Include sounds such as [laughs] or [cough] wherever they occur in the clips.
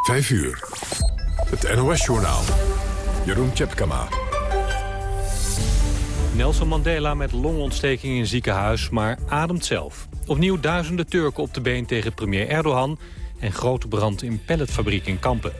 5 uur. Het NOS-journaal. Jeroen Tjepkama. Nelson Mandela met longontsteking in ziekenhuis, maar ademt zelf. Opnieuw duizenden Turken op de been tegen premier Erdogan... en grote brand in pelletfabriek in Kampen.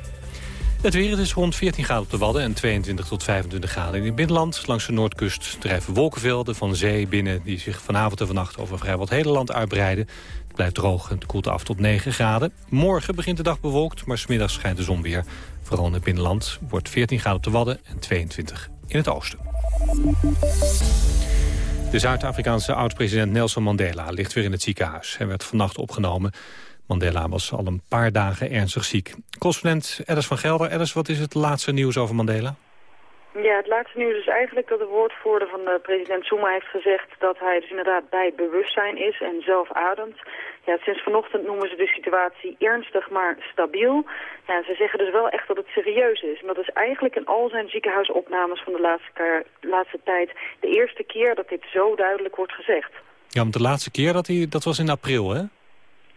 Het weer is rond 14 graden op de Wadden en 22 tot 25 graden in het binnenland. Langs de noordkust drijven wolkenvelden van zee binnen... die zich vanavond en vannacht over vrijwel het hele land uitbreiden. Het blijft droog en het koelt af tot 9 graden. Morgen begint de dag bewolkt, maar smiddags schijnt de zon weer. Vooral in het binnenland wordt 14 graden op de Wadden en 22 in het oosten. De Zuid-Afrikaanse oud-president Nelson Mandela ligt weer in het ziekenhuis. Hij werd vannacht opgenomen Mandela was al een paar dagen ernstig ziek. Correspondent Alice van Gelder. Alice, wat is het laatste nieuws over Mandela? Ja, het laatste nieuws is eigenlijk dat de woordvoerder van de president Zuma heeft gezegd dat hij dus inderdaad bij bewustzijn is en zelf ademt. Ja, sinds vanochtend noemen ze de situatie ernstig maar stabiel. Ja, ze zeggen dus wel echt dat het serieus is. En dat is eigenlijk in al zijn ziekenhuisopnames van de laatste, laatste tijd de eerste keer dat dit zo duidelijk wordt gezegd. Ja, want de laatste keer dat hij, dat was in april, hè?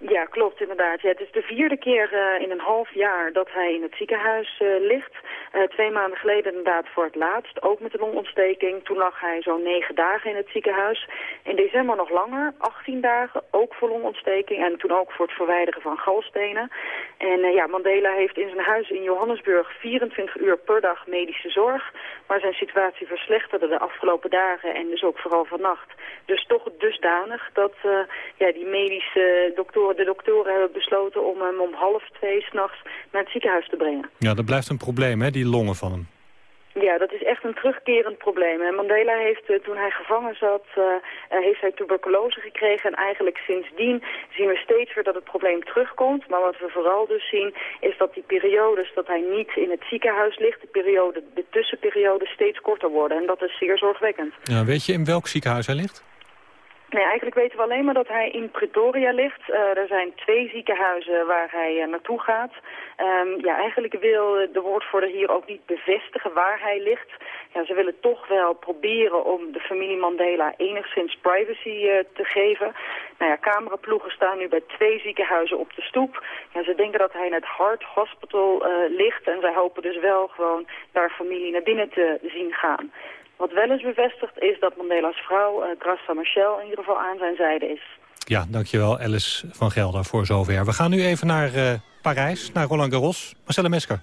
Ja, klopt inderdaad. Ja, het is de vierde keer uh, in een half jaar dat hij in het ziekenhuis uh, ligt. Uh, twee maanden geleden inderdaad voor het laatst, ook met een longontsteking. Toen lag hij zo'n negen dagen in het ziekenhuis. In december nog langer, 18 dagen, ook voor longontsteking. En toen ook voor het verwijderen van galstenen. En ja, Mandela heeft in zijn huis in Johannesburg 24 uur per dag medische zorg. Maar zijn situatie verslechterde de afgelopen dagen en dus ook vooral vannacht. Dus toch dusdanig dat ja, die medische doktoren de doktoren hebben besloten om hem om half twee s'nachts naar het ziekenhuis te brengen. Ja, dat blijft een probleem, hè, longen van hem. Ja, dat is echt een terugkerend probleem. En Mandela heeft, uh, toen hij gevangen zat, uh, heeft hij tuberculose gekregen. En eigenlijk sindsdien zien we steeds weer dat het probleem terugkomt. Maar wat we vooral dus zien, is dat die periodes dat hij niet in het ziekenhuis ligt, de, periode, de tussenperiodes steeds korter worden. En dat is zeer zorgwekkend. Ja, weet je in welk ziekenhuis hij ligt? Nee, eigenlijk weten we alleen maar dat hij in Pretoria ligt. Uh, er zijn twee ziekenhuizen waar hij uh, naartoe gaat. Um, ja, eigenlijk wil de woordvoerder hier ook niet bevestigen waar hij ligt. Ja, ze willen toch wel proberen om de familie Mandela enigszins privacy uh, te geven. Nou ja, cameraploegen staan nu bij twee ziekenhuizen op de stoep. Ja, ze denken dat hij in het Heart Hospital ligt en zij hopen dus wel gewoon daar familie naar binnen te zien gaan. Wat wel eens bevestigd is dat Mandela's vrouw, uh, Graça Machel, in ieder geval aan zijn zijde is. Ja, dankjewel Alice van Gelder voor zover. We gaan nu even naar uh, Parijs, naar Roland Garros. Marcella Mesker.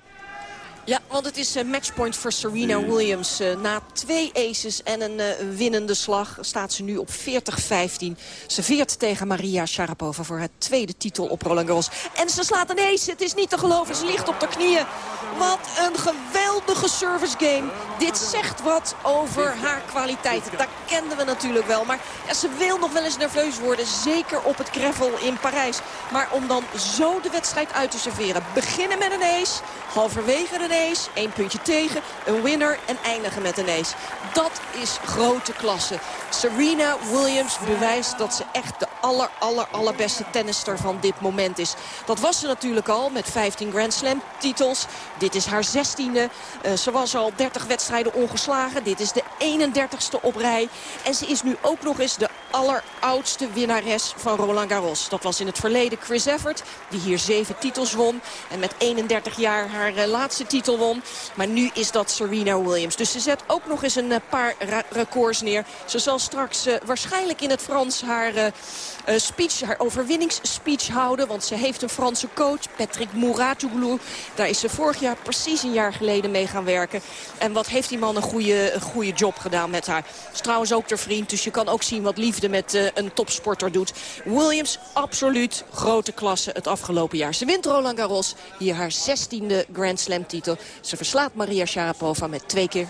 Ja, want het is matchpoint voor Serena Williams. na twee aces en een winnende slag staat ze nu op 40-15. Ze veert tegen Maria Sharapova voor haar tweede titel op Roland Garros. En ze slaat een ace. Het is niet te geloven. Ze ligt op de knieën. Wat een geweldige service game. Dit zegt wat over haar kwaliteiten. Dat kenden we natuurlijk wel. Maar ja, ze wil nog wel eens nerveus worden. Zeker op het gravel in Parijs. Maar om dan zo de wedstrijd uit te serveren. Beginnen met een ace. Halverwege een ace. Eén puntje tegen. Een winner. En eindigen met een ace. Dat is grote klasse. Serena Williams bewijst dat ze echt de aller, aller, allerbeste tennister van dit moment is. Dat was ze natuurlijk al met 15 Grand Slam titels. Dit is haar 16e. Uh, ze was al 30 wedstrijden ongeslagen. Dit is de 31ste op rij. En ze is nu ook nog eens de alleroudste winnares van Roland Garros. Dat was in het verleden Chris Evert, die hier zeven titels won. En met 31 jaar haar uh, laatste titel won. Maar nu is dat Serena Williams. Dus ze zet ook nog eens een uh, paar records neer. Ze zal straks uh, waarschijnlijk in het Frans haar, speech, haar overwinningsspeech houden. Want ze heeft een Franse coach, Patrick Mouratoglou. Daar is ze vorig jaar precies een jaar geleden mee gaan werken. En wat heeft die man een goede, een goede job gedaan met haar. Is trouwens ook ter vriend, dus je kan ook zien wat liefde met uh, een topsporter doet. Williams, absoluut grote klasse het afgelopen jaar. Ze wint Roland Garros, hier haar 16e Grand Slam titel. Ze verslaat Maria Sharapova met twee keer 6-4.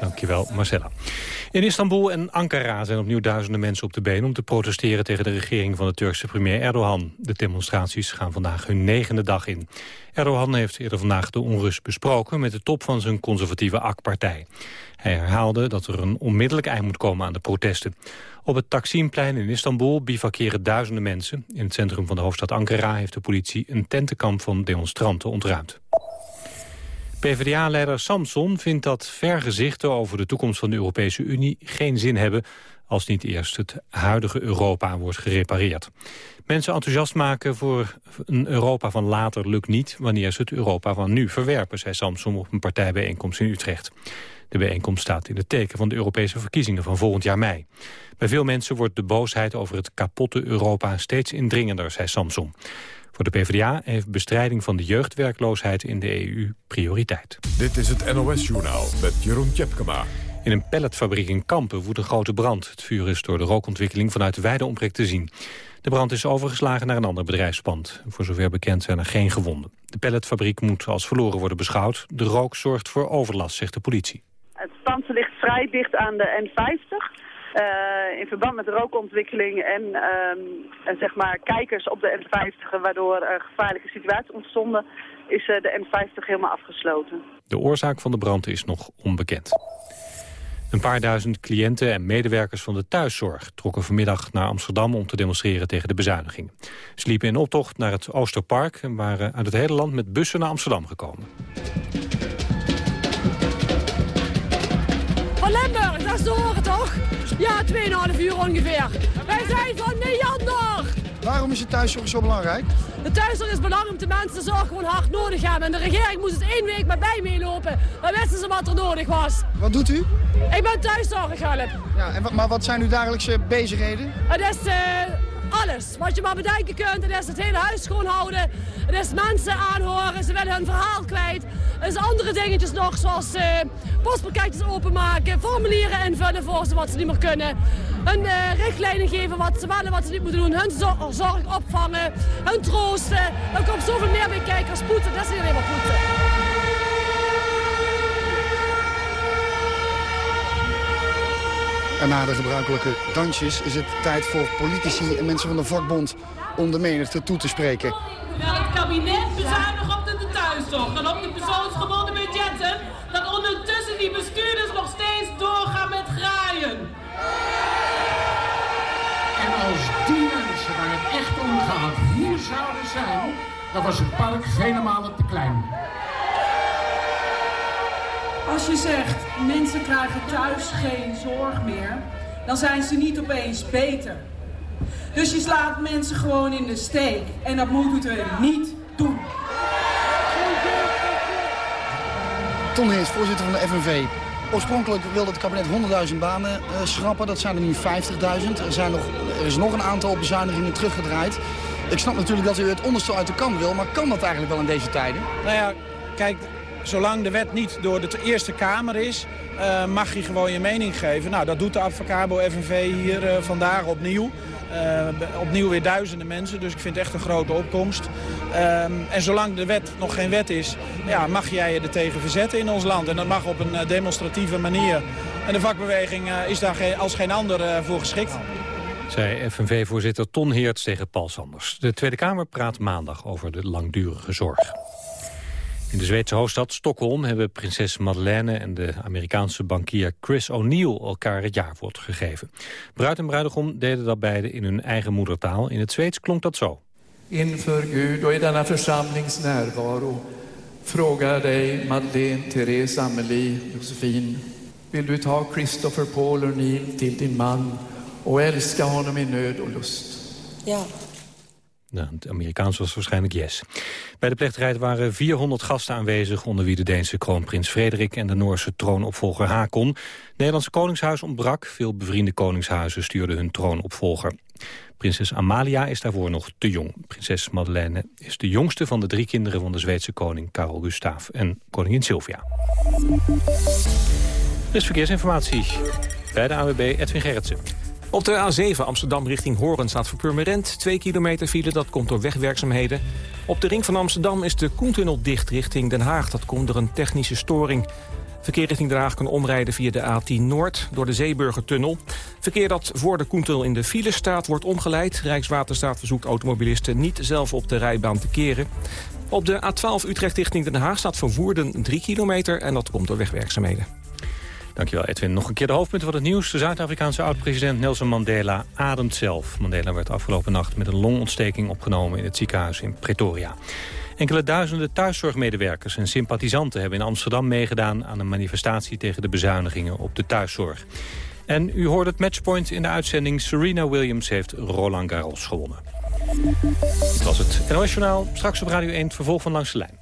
Dankjewel, Marcella. In Istanbul en Ankara zijn opnieuw duizenden mensen op de been... om te protesteren tegen de regering van de Turkse premier Erdogan. De demonstraties gaan vandaag hun negende dag in. Erdogan heeft eerder vandaag de onrust besproken... met de top van zijn conservatieve AK-partij. Hij herhaalde dat er een onmiddellijk eind moet komen aan de protesten. Op het Taksimplein in Istanbul bivakeren duizenden mensen. In het centrum van de hoofdstad Ankara heeft de politie een tentenkamp van demonstranten ontruimd. PvdA-leider Samson vindt dat vergezichten over de toekomst van de Europese Unie geen zin hebben als niet eerst het huidige Europa wordt gerepareerd. Mensen enthousiast maken voor een Europa van later lukt niet... wanneer ze het Europa van nu verwerpen, zei Samson op een partijbijeenkomst in Utrecht. De bijeenkomst staat in het teken van de Europese verkiezingen van volgend jaar mei. Bij veel mensen wordt de boosheid over het kapotte Europa steeds indringender, zei Samson. Voor de PvdA heeft bestrijding van de jeugdwerkloosheid in de EU prioriteit. Dit is het NOS-journaal met Jeroen Tjepkema. In een pelletfabriek in Kampen woedt een grote brand. Het vuur is door de rookontwikkeling vanuit de Weideomprek te zien. De brand is overgeslagen naar een ander bedrijfspand. Voor zover bekend zijn er geen gewonden. De pelletfabriek moet als verloren worden beschouwd. De rook zorgt voor overlast, zegt de politie. Het pand ligt vrij dicht aan de N50. Uh, in verband met rookontwikkeling en, uh, en zeg maar kijkers op de N50... waardoor er gevaarlijke situaties ontstonden, is uh, de N50 helemaal afgesloten. De oorzaak van de brand is nog onbekend. Een paar duizend cliënten en medewerkers van de thuiszorg trokken vanmiddag naar Amsterdam om te demonstreren tegen de bezuiniging. Ze liepen in optocht naar het Oosterpark en waren uit het hele land met bussen naar Amsterdam gekomen. De horen toch? Ja, 2,5 uur ongeveer. Wij zijn van Neander! Waarom is de thuiszorg zo belangrijk? De thuiszorg is belangrijk omdat de mensen de zorg gewoon hard nodig hebben. En de regering moest het één week met mij meelopen. Dan wisten ze wat er nodig was. Wat doet u? Ik ben thuiszorghulp. Ja, en, maar wat zijn uw dagelijkse bezigheden? Het is uh, alles. Wat je maar bedenken kunt. Het is het hele huis schoonhouden. Het is mensen aanhoren. Ze willen hun verhaal kwijt. Er is andere dingetjes nog, zoals uh, postpakketjes openmaken. Formulieren invullen voor ze wat ze niet meer kunnen. Hun uh, richtlijnen geven wat ze willen, wat ze niet moeten doen. Hun zorg, opvangen. Hun troosten. Er komt zoveel meer bij kijken als poeten. Dat is niet alleen poeten. En na de gebruikelijke dansjes is het tijd voor politici en mensen van de vakbond om de menigte toe te spreken. Terwijl het kabinet bezuinigt op de thuiszorg en op de persoonsgebonden budgetten, dat ondertussen die bestuurders nog steeds doorgaan met graaien. En als die mensen waar het echt om gaat hier zouden zijn, dan was het park vele malen te klein. Als je zegt, mensen krijgen thuis geen zorg meer, dan zijn ze niet opeens beter. Dus je slaat mensen gewoon in de steek. En dat moeten we niet doen. Ton Heers, voorzitter van de FNV. Oorspronkelijk wilde het kabinet 100.000 banen uh, schrappen. Dat zijn er nu 50.000. Er, zijn nog, er is nog een aantal bezuinigingen teruggedraaid. Ik snap natuurlijk dat u het onderstel uit de kan wil. Maar kan dat eigenlijk wel in deze tijden? Nou ja, kijk, zolang de wet niet door de Eerste Kamer is... Uh, mag je gewoon je mening geven. Nou, dat doet de Advocabo FNV hier uh, vandaag opnieuw. Uh, opnieuw weer duizenden mensen, dus ik vind het echt een grote opkomst. Uh, en zolang de wet nog geen wet is, ja, mag jij je er tegen verzetten in ons land. En dat mag op een demonstratieve manier. En de vakbeweging is daar als geen ander voor geschikt. Zei FNV-voorzitter Ton Heerts tegen Paul Sanders. De Tweede Kamer praat maandag over de langdurige zorg. In de Zweedse hoofdstad Stockholm hebben prinses Madeleine en de Amerikaanse bankier Chris O'Neill elkaar het jaarwoord gegeven. Bruid en bruidegom deden dat beide in hun eigen moedertaal. In het Zweeds klonk dat zo. Inför Gud och i denna församlings närvaro frågar dig Madeleine, Therese, Amelie, Josefin. Vill du ta Christopher Paul O'Neill till din man och älska honom i nöd och lust? Ja. Nou, het Amerikaans was waarschijnlijk yes. Bij de plechtigheid waren 400 gasten aanwezig... onder wie de Deense kroonprins Frederik en de Noorse troonopvolger Hakon. Het Nederlandse koningshuis ontbrak. Veel bevriende koningshuizen stuurden hun troonopvolger. Prinses Amalia is daarvoor nog te jong. Prinses Madeleine is de jongste van de drie kinderen... van de Zweedse koning Karel Gustaf en koningin Sylvia. Er is verkeersinformatie bij de AWB Edwin Gerritsen. Op de A7 Amsterdam richting Horen staat voor Purmerend. 2 kilometer file, dat komt door wegwerkzaamheden. Op de ring van Amsterdam is de Koentunnel dicht richting Den Haag. Dat komt door een technische storing. Verkeer richting Den Haag kan omrijden via de A10 Noord door de Zeeburgertunnel. Verkeer dat voor de Koentunnel in de file staat wordt omgeleid. Rijkswaterstaat verzoekt automobilisten niet zelf op de rijbaan te keren. Op de A12 Utrecht richting Den Haag staat voor Woerden 3 kilometer... en dat komt door wegwerkzaamheden. Dankjewel Edwin. Nog een keer de hoofdpunten van het nieuws. De Zuid-Afrikaanse oud-president Nelson Mandela ademt zelf. Mandela werd afgelopen nacht met een longontsteking opgenomen in het ziekenhuis in Pretoria. Enkele duizenden thuiszorgmedewerkers en sympathisanten hebben in Amsterdam meegedaan aan een manifestatie tegen de bezuinigingen op de thuiszorg. En u hoort het matchpoint in de uitzending. Serena Williams heeft Roland Garros gewonnen. Dat was het NOS Journaal. Straks op Radio 1 het vervolg van Langs de Lijn.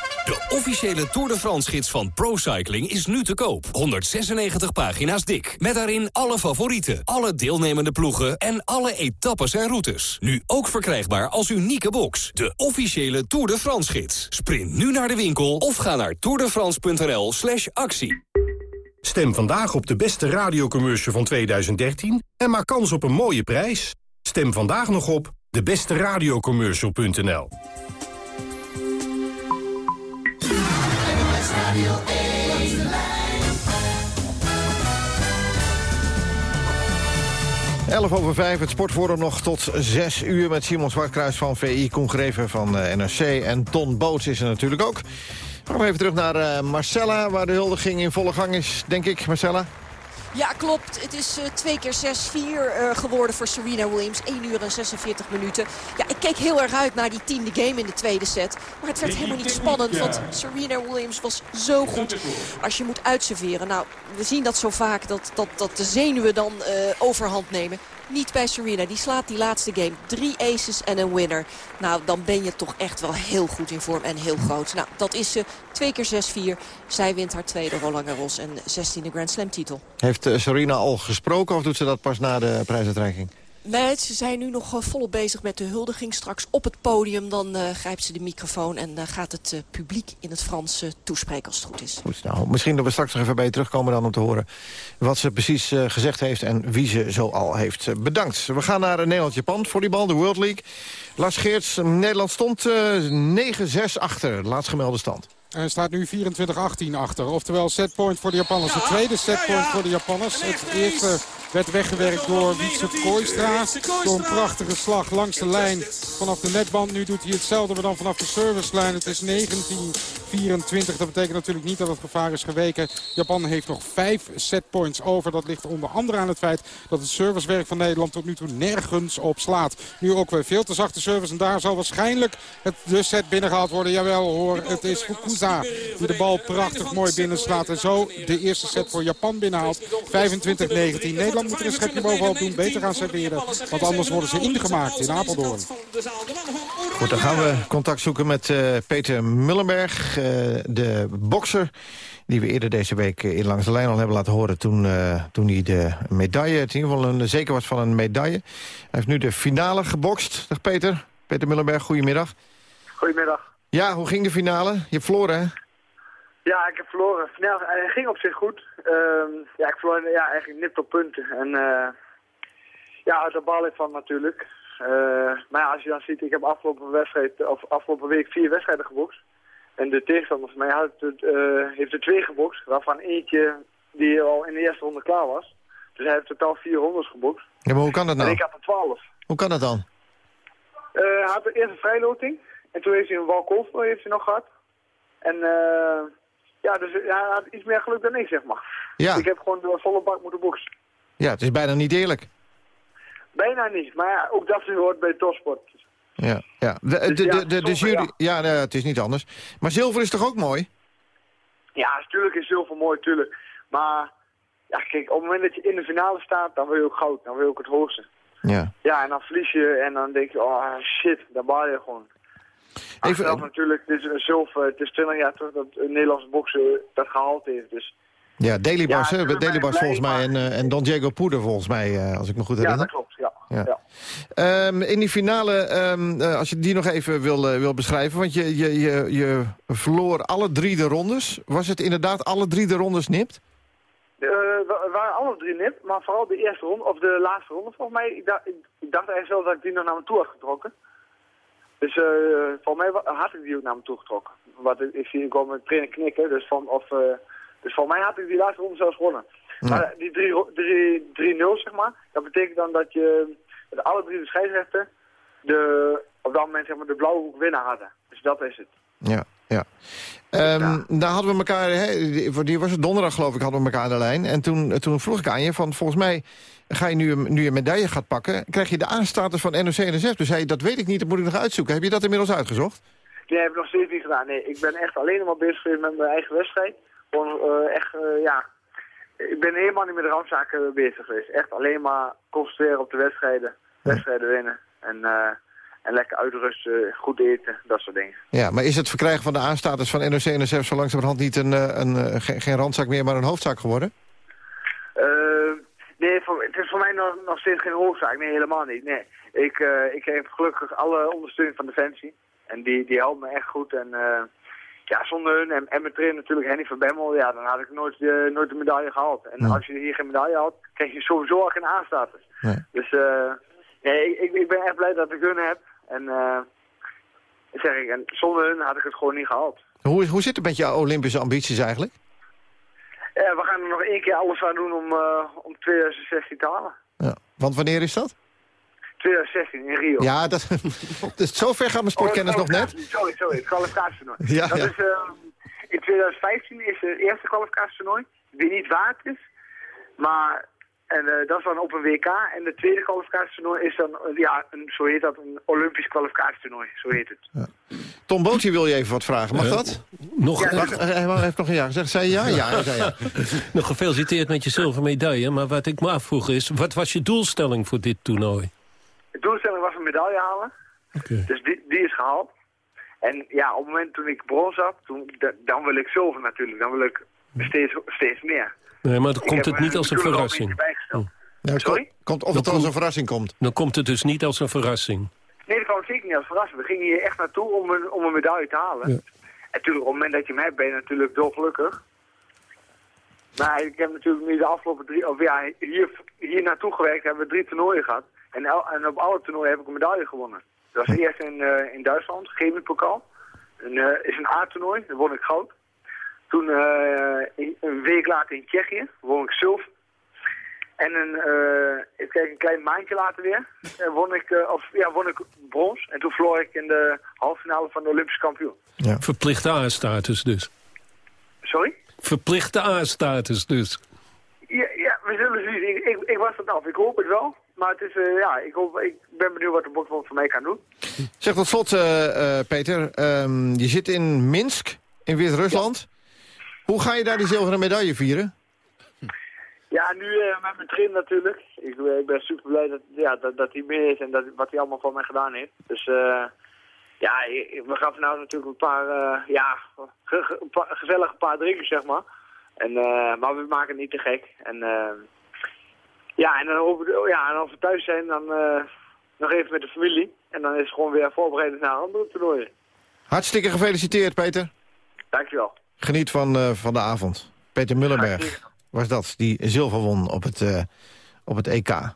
De officiële Tour de France-gids van ProCycling is nu te koop. 196 pagina's dik. Met daarin alle favorieten, alle deelnemende ploegen... en alle etappes en routes. Nu ook verkrijgbaar als unieke box. De officiële Tour de France-gids. Sprint nu naar de winkel of ga naar tourdefrance.nl slash actie. Stem vandaag op de beste radiocommercial van 2013... en maak kans op een mooie prijs. Stem vandaag nog op debesteradiocommercial.nl Radio 11 over 5, het sportforum nog tot 6 uur... met Simon Zwartkruis van VI, Koen Greven van uh, NRC... en Ton Boots is er natuurlijk ook. We gaan even terug naar uh, Marcella, waar de huldiging in volle gang is, denk ik. Marcella? Ja, klopt. Het is uh, twee keer 6-4 uh, geworden voor Serena Williams. 1 uur en 46 minuten. Ja, ik keek heel erg uit naar die tiende game in de tweede set. Maar het werd helemaal niet spannend, want Serena Williams was zo goed als je moet uitserveren. Nou, we zien dat zo vaak, dat, dat, dat de zenuwen dan uh, overhand nemen. Niet bij Serena. Die slaat die laatste game. Drie aces en een winner. Nou, dan ben je toch echt wel heel goed in vorm en heel groot. Nou, dat is ze. Twee keer 6-4. Zij wint haar tweede Roland Garros en 16e Grand Slam titel. Heeft Serena al gesproken of doet ze dat pas na de prijsuitreiking? Nee, ze zijn nu nog uh, volop bezig met de huldiging. Straks op het podium dan uh, grijpt ze de microfoon... en uh, gaat het publiek in het Frans toespreken als het goed is. Goed, nou, misschien dat we straks nog even bij je terugkomen dan om te horen... wat ze precies gezegd heeft en wie ze zo al heeft bedankt. We gaan naar Nederland-Japan, volleybal, de World League. Lars Geerts, Nederland stond 9-6 achter, laatst gemelde stand. En staat nu 24-18 achter. Oftewel setpoint voor de Japanners. De tweede setpoint voor de Japanners. Het eerste werd weggewerkt door Wietse Kooistra. Door een prachtige slag langs de lijn vanaf de netband. Nu doet hij hetzelfde, maar dan vanaf de servicelijn. Het is 19-24. Dat betekent natuurlijk niet dat het gevaar is geweken. Japan heeft nog vijf setpoints over. Dat ligt onder andere aan het feit dat het servicewerk van Nederland tot nu toe nergens op slaat. Nu ook weer veel te zachte service. En daar zal waarschijnlijk het, de set binnengehaald worden. Jawel hoor, het is Die de bal prachtig mooi binnenslaat. En zo de eerste set voor Japan binnenhaalt. 25-19. Nederland moet er een schepje bovenop doen. Beter gaan serveren. Want anders worden ze ingemaakt in Apeldoorn. Goed, dan gaan we contact zoeken met uh, Peter Mullenberg. Uh, de bokser die we eerder deze week in Langs de Lijn al hebben laten horen... toen, uh, toen hij de medaille, het in ieder geval een, zeker was van een medaille. Hij heeft nu de finale gebokst. Dag Peter. Peter Mullenberg, goedemiddag. Goedemiddag. Ja, hoe ging de finale? Je hebt verloren, hè? Ja, ik heb verloren. Nou, het ging op zich goed. Uh, ja, ik verloor ja, eigenlijk nipt op punten. En uh, ja, uit de bal van natuurlijk. Uh, maar ja, als je dan ziet, ik heb afgelopen, wedstrijd, of afgelopen week vier wedstrijden gebokst. En de tegenstander van mij had heeft er twee gebokst, waarvan eentje die al in de eerste ronde klaar was. Dus hij heeft totaal vier rondes gebokst. Ja, maar hoe kan dat nou? En ik had er twaalf. Hoe kan dat dan? hij had eerst een vrijloting. En toen heeft hij een walk-off heeft hij nog gehad. En uh, ja, dus hij had iets meer geluk dan ik, zeg maar. Ja. Ik heb gewoon de volle bak moeten boksen. Ja, het is bijna niet eerlijk. Bijna niet, maar ja, ook dat hoort bij topsport. Ja, ja. De, de, de, de, de, de jury... Ja, het is niet anders. Maar zilver is toch ook mooi? Ja, natuurlijk is zilver mooi, tuurlijk. Maar ja, kijk, op het moment dat je in de finale staat, dan wil je ook goud. Dan wil je ook het hoogste. Ja. Ja, en dan verlies je en dan denk je, oh shit, daar baal je gewoon. Even, natuurlijk, het is zilver, het is 20 jaar terug dat een Nederlandse bokser dat gehaald heeft. Dus ja, Delibas, ja, hè? Delibas volgens mij en, uh, en Don Diego Poeder volgens mij, uh, als ik me goed herinner. Ja, dat klopt, ja. ja. ja. Um, in die finale, um, uh, als je die nog even wil, wil beschrijven... want je, je, je, je verloor alle drie de rondes. Was het inderdaad alle drie de rondes nipt? We waren alle drie nip, maar vooral de eerste ronde, of de laatste ronde volgens mij. Ik, dacht, ik, ik dacht eigenlijk zelf dat ik die nog naar me toe had getrokken. Dus uh, volgens mij had ik die ook naar me toe getrokken. Wat ik, ik zie ik mijn trainer knikken, dus, van, of, uh, dus volgens mij had ik die laatste ronde zelfs gewonnen. Ja. Maar die 3-0 zeg maar, dat betekent dan dat je dat alle drie de scheidsrechten de, op dat moment zeg maar, de blauwe hoek winnaar hadden. Dus dat is het. Ja, ja. Um, Daar hadden we elkaar, hè, die, was het donderdag geloof ik, hadden we elkaar aan de lijn. En toen, toen vroeg ik aan je, van volgens mij ga je nu, nu je medaille gaat pakken... krijg je de aanstatus van NOC-NSF. Dus hij, dat weet ik niet, dat moet ik nog uitzoeken. Heb je dat inmiddels uitgezocht? Nee, heb ik nog steeds niet gedaan. Nee, ik ben echt alleen maar bezig geweest met mijn eigen wedstrijd. Gewoon uh, echt, uh, ja... Ik ben helemaal niet met de randzaken bezig geweest. Echt alleen maar concentreren op de wedstrijden. Wedstrijden winnen. En... Uh, en lekker uitrusten, goed eten, dat soort dingen. Ja, maar is het verkrijgen van de aanstatus van NOC-NSF zo langzamerhand niet een, een, een, geen randzaak meer, maar een hoofdzaak geworden? Uh, nee, voor, het is voor mij nog, nog steeds geen hoofdzaak. Nee, helemaal niet. Nee. Ik, uh, ik heb gelukkig alle ondersteuning van Defensie. En die, die helpt me echt goed. En ja, zonder hun en, en mijn trainer natuurlijk, Henny van Bemmel, ja, dan had ik nooit, uh, nooit de medaille gehaald. En nee. als je hier geen medaille had, krijg je sowieso al geen aanstatus. Nee. Dus nee, ik, ik ben echt blij dat ik hun heb. En uh, zeg ik, en zonder hun had ik het gewoon niet gehaald. Hoe, hoe zit het met jouw Olympische ambities eigenlijk? Ja, we gaan er nog één keer alles aan doen om, uh, om 2016 te halen. Ja. Want wanneer is dat? 2016 in Rio. Ja, dat, [laughs] dus zover gaat mijn sportkennis oh, nog net. Sorry, sorry, het kwalificatietoernooi. [laughs] Ja, dat ja. is, uh, in 2015 is het eerste kwalificatietoernooi, die niet waard is. Maar en uh, dat is dan op een WK. En de tweede kwalificatietoernooi is dan, uh, ja, een, zo heet dat, een Olympisch kwalificatietoernooi. Zo heet het. Ja. Tom Bootje wil je even wat vragen. Mag uh, dat? Nog, ja, hij heeft nog een ja gezegd. Zei je ja? Ja, hij zei ja. [laughs] nog gefeliciteerd met je zilveren medaille. Maar wat ik me afvroeg is, wat was je doelstelling voor dit toernooi? De doelstelling was een medaille halen. Okay. Dus die, die is gehaald. En ja, op het moment toen ik brons had, toen, dan wil ik zilver natuurlijk. Dan wil ik steeds, steeds meer. Nee, maar dan komt het niet als een verrassing. Ja, Sorry? Komt, of het als een verrassing komt. Dan komt het dus niet als een verrassing. Nee, dat kwam zeker niet als verrassing. We gingen hier echt naartoe om een, om een medaille te halen. Ja. En natuurlijk, op het moment dat je hem hebt, ben je natuurlijk dolgelukkig. Maar ik heb natuurlijk nu de afgelopen drie, of ja, hier, hier naartoe gewerkt, hebben we drie toernooien gehad. En, el, en op alle toernooien heb ik een medaille gewonnen. Dat was eerst in, uh, in Duitsland, chemiepokal. Een, uh, is een A-toernooi, daar won ik goud. Toen uh, een week later in Tsjechië won ik zilver. En een, uh, ik kijk, een klein maandje later weer uh, won, ik, uh, of, ja, won ik brons. En toen verloor ik in de halve finale van de Olympische kampioen. Ja. Verplichte A-status dus. Sorry? Verplichte A-status dus. Ja, ja, we zullen zien. Ik, ik, ik, was dat af. Ik hoop het wel. Maar het is, ja, ik, hoop, ik ben benieuwd wat de boksbond voor mij kan doen. Zeg tot slot, Peter. Um, je zit in Minsk, in Wit-Rusland. Ja. Hoe ga je daar die zilveren medaille vieren? Ja, nu uh, met mijn trainer natuurlijk. Ik, ik, ben super blij dat, ja, dat, dat hij mee is en dat, wat hij allemaal voor mij gedaan heeft. Dus uh, ja, we gaan vanavond natuurlijk een paar, ja, ge, ge, pa, gezellige paar drinken, zeg maar. En, maar we maken het niet te gek. En ja, en dan, over, ja, en als we thuis zijn, dan nog even met de familie. En dan is het gewoon weer voorbereid naar andere toernooien. Hartstikke gefeliciteerd, Peter. Dankjewel. Geniet van, van de avond. Peter Mullenberg was dat, die zilver won op het, uh, op het EK.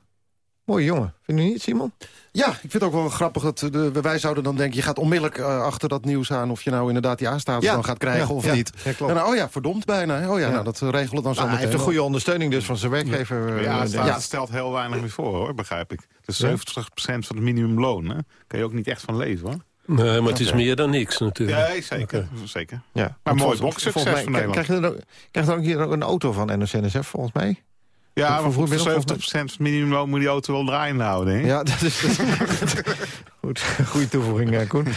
Mooie jongen, vind je niet, Simon? Ja, ik vind het ook wel grappig dat de, wij zouden dan denken... je gaat onmiddellijk uh, achter dat nieuws aan of je nou inderdaad die aanstatus ja. dan gaat krijgen ja, of ja, niet. Ja, en nou, oh ja, verdomd bijna. Oh ja, Nou, dat regelen dan zo nou, Hij heeft een goede ondersteuning dus van zijn werkgever. Ja, het staat, stelt heel weinig meer voor, hoor, begrijp ik. Is 70% van het minimumloon, hè. Kan je ook niet echt van leven, hoor. Nee, maar het is meer dan niks natuurlijk. Ja, zeker. Okay. zeker. Ja. Maar mooi boksucces van Nederland. Krijg je, dan, krijg je dan hier ook een auto van NOC-NSF volgens mij? Ja, maar voor 70% van het minimumloon moet die auto wel draaien houden. Hè? Ja, dat is... [laughs] Goed, goede toevoeging, Koen.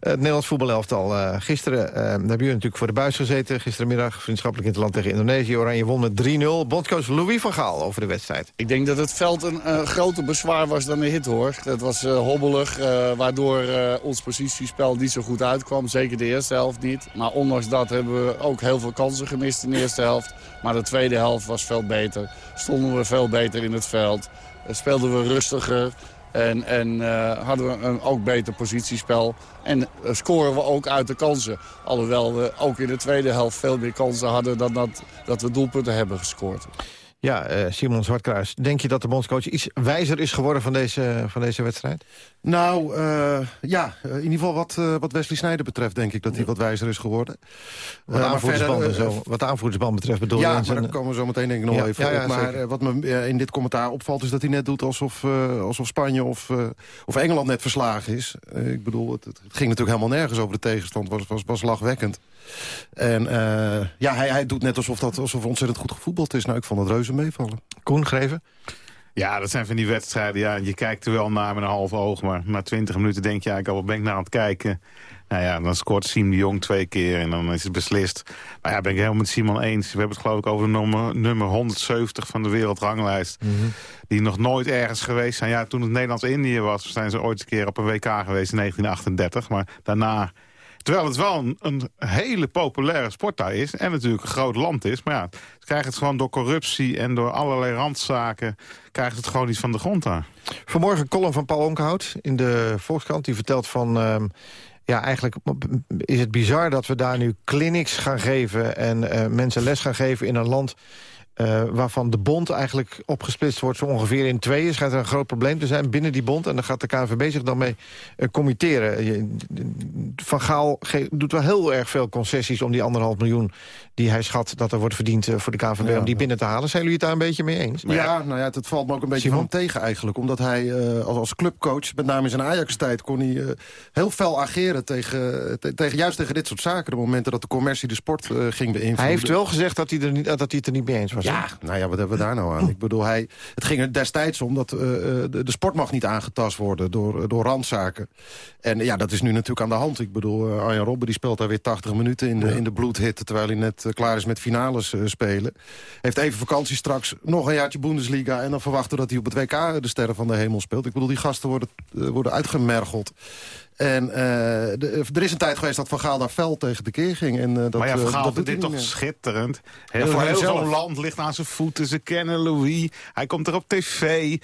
Het Nederlands voetbalelftal. Uh, gisteren uh, hebben jullie natuurlijk voor de buis gezeten. Gisterenmiddag vriendschappelijk in het land tegen Indonesië. Oranje won met 3-0. Bondcoach Louis van Gaal over de wedstrijd. Ik denk dat het veld een uh, groter bezwaar was dan de hit, hoor. Het was hobbelig, waardoor ons positiespel niet zo goed uitkwam. Zeker de eerste helft niet. Maar ondanks dat hebben we ook heel veel kansen gemist in de eerste helft. Maar de tweede helft was veel beter. Stonden we veel beter in het veld. Speelden we rustiger. En, en uh, hadden we een ook beter positiespel. En uh, scoren we ook uit de kansen. Alhoewel we ook in de tweede helft veel meer kansen hadden... dan dat, dat we doelpunten hebben gescoord. Ja, uh, Simon Zwartkruis. Denk je dat de bondscoach iets wijzer is geworden van deze, van deze wedstrijd? Nou, uh, ja, in ieder geval wat, uh, wat Wesley Sneijder betreft... denk ik dat hij wat wijzer is geworden. Wat, aanvoerdersband, verder, zo, wat de aanvoerdersband betreft bedoel je? Ja, maar daar komen we zo meteen denk ik nog ja, even ja, op. Maar wat me in dit commentaar opvalt... is dat hij net doet alsof, alsof Spanje of, of Engeland net verslagen is. ik bedoel, het, het, ging natuurlijk helemaal nergens over de tegenstand. was, was, was lachwekkend. En ja, hij, hij doet net alsof, dat, alsof ontzettend goed gevoetbald is. Nou, ik vond het reuze meevallen. Koen, Greven? Ja, dat zijn van die wedstrijden. Ja, je kijkt er wel naar met een half oog. Maar na twintig minuten denk je eigenlijk al, wat ben ik naar aan het kijken? Nou ja, dan scoort Siem de Jong twee keer en dan is het beslist. Maar ja, ben ik helemaal met Simon eens. We hebben het geloof ik over de nummer, nummer 170 van de wereldranglijst. Mm -hmm. Die nog nooit ergens geweest zijn. Ja, toen het Nederlands-Indië was, zijn ze ooit een keer op een WK geweest in 1938. Maar daarna Terwijl het wel een, een, hele populaire sport daar is. En natuurlijk een groot land is. Maar ja, ze krijgen het gewoon door corruptie en door allerlei randzaken... krijgen het gewoon niet van de grond daar. Vanmorgen column van Paul Onkhout in de Volkskrant. Die vertelt van... Uh, ja, eigenlijk is het bizar dat we daar nu clinics gaan geven... en uh, mensen les gaan geven in een land... Uh, waarvan de bond eigenlijk opgesplitst wordt zo ongeveer in tweeën. Schijnt er een groot probleem te zijn binnen die bond. En daar gaat de KNVB zich dan mee uh, committeren. Van Gaal doet wel heel erg veel concessies om die anderhalf miljoen... die hij schat dat er wordt verdiend uh, voor de KNVB ja. om die binnen te halen. Zijn jullie het daar een beetje mee eens? Ja, ja nou ja, het, het valt me ook een beetje Simon? van tegen eigenlijk. Omdat hij als, als clubcoach, met name in zijn Ajax-tijd... kon hij heel fel ageren tegen, te, tegen, juist tegen dit soort zaken. De momenten dat de commercie de sport ging beïnvloeden. Hij heeft wel gezegd dat hij, er niet, dat hij het er niet mee eens was. Ja, nou ja, wat hebben we daar nou aan? Ik bedoel, hij, het ging er destijds om dat de, de sport mag niet aangetast worden door, door randzaken. En ja, dat is nu natuurlijk aan de hand. Ik bedoel, Arjan Robben die speelt daar weer 80 minuten in de, in de bloedhitte... terwijl hij net klaar is met finales spelen. Heeft even vakantie straks, nog een jaartje Bundesliga... en dan verwachten we dat hij op het WK de sterren van de hemel speelt. Ik bedoel, die gasten worden, worden uitgemergeld. En uh, de, er is een tijd geweest dat Van Gaal daar fel tegen de keer ging. En, uh, dat, maar ja, Van Gaal dat doet dit toch schitterend. Heel, ja, heel zo'n land ligt aan zijn voeten. Ze kennen Louis. Hij komt er op tv.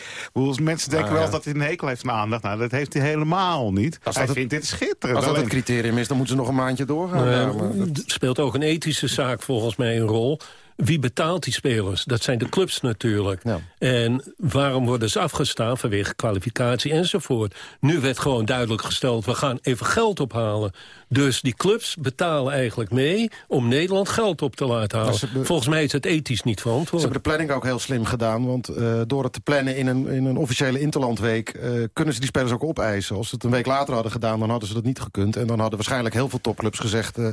Mensen denken Nou, wel dat hij een hekel heeft aan aandacht. Nou, dat heeft hij helemaal niet. Als hij dat vindt dit schitterend. Als dat Alleen- het criterium is, dan moeten ze nog een maandje doorgaan. Ja, maar dat- speelt ook een ethische zaak volgens mij een rol. Wie betaalt die spelers? Dat zijn de clubs natuurlijk. En waarom worden ze afgestaan vanwege kwalificatie enzovoort? Nu werd gewoon duidelijk gesteld, we gaan even geld ophalen. Dus die clubs betalen eigenlijk mee om Nederland geld op te laten halen. Ze be- Volgens mij is het ethisch niet Ze verantwoord. hebben de planning ook heel slim gedaan. Want eh, door het te plannen in een, in een officiële interlandweek... eh, kunnen ze die spelers ook opeisen. Als ze het een week later hadden gedaan, dan hadden ze dat niet gekund. En dan hadden waarschijnlijk heel veel topclubs gezegd... eh ga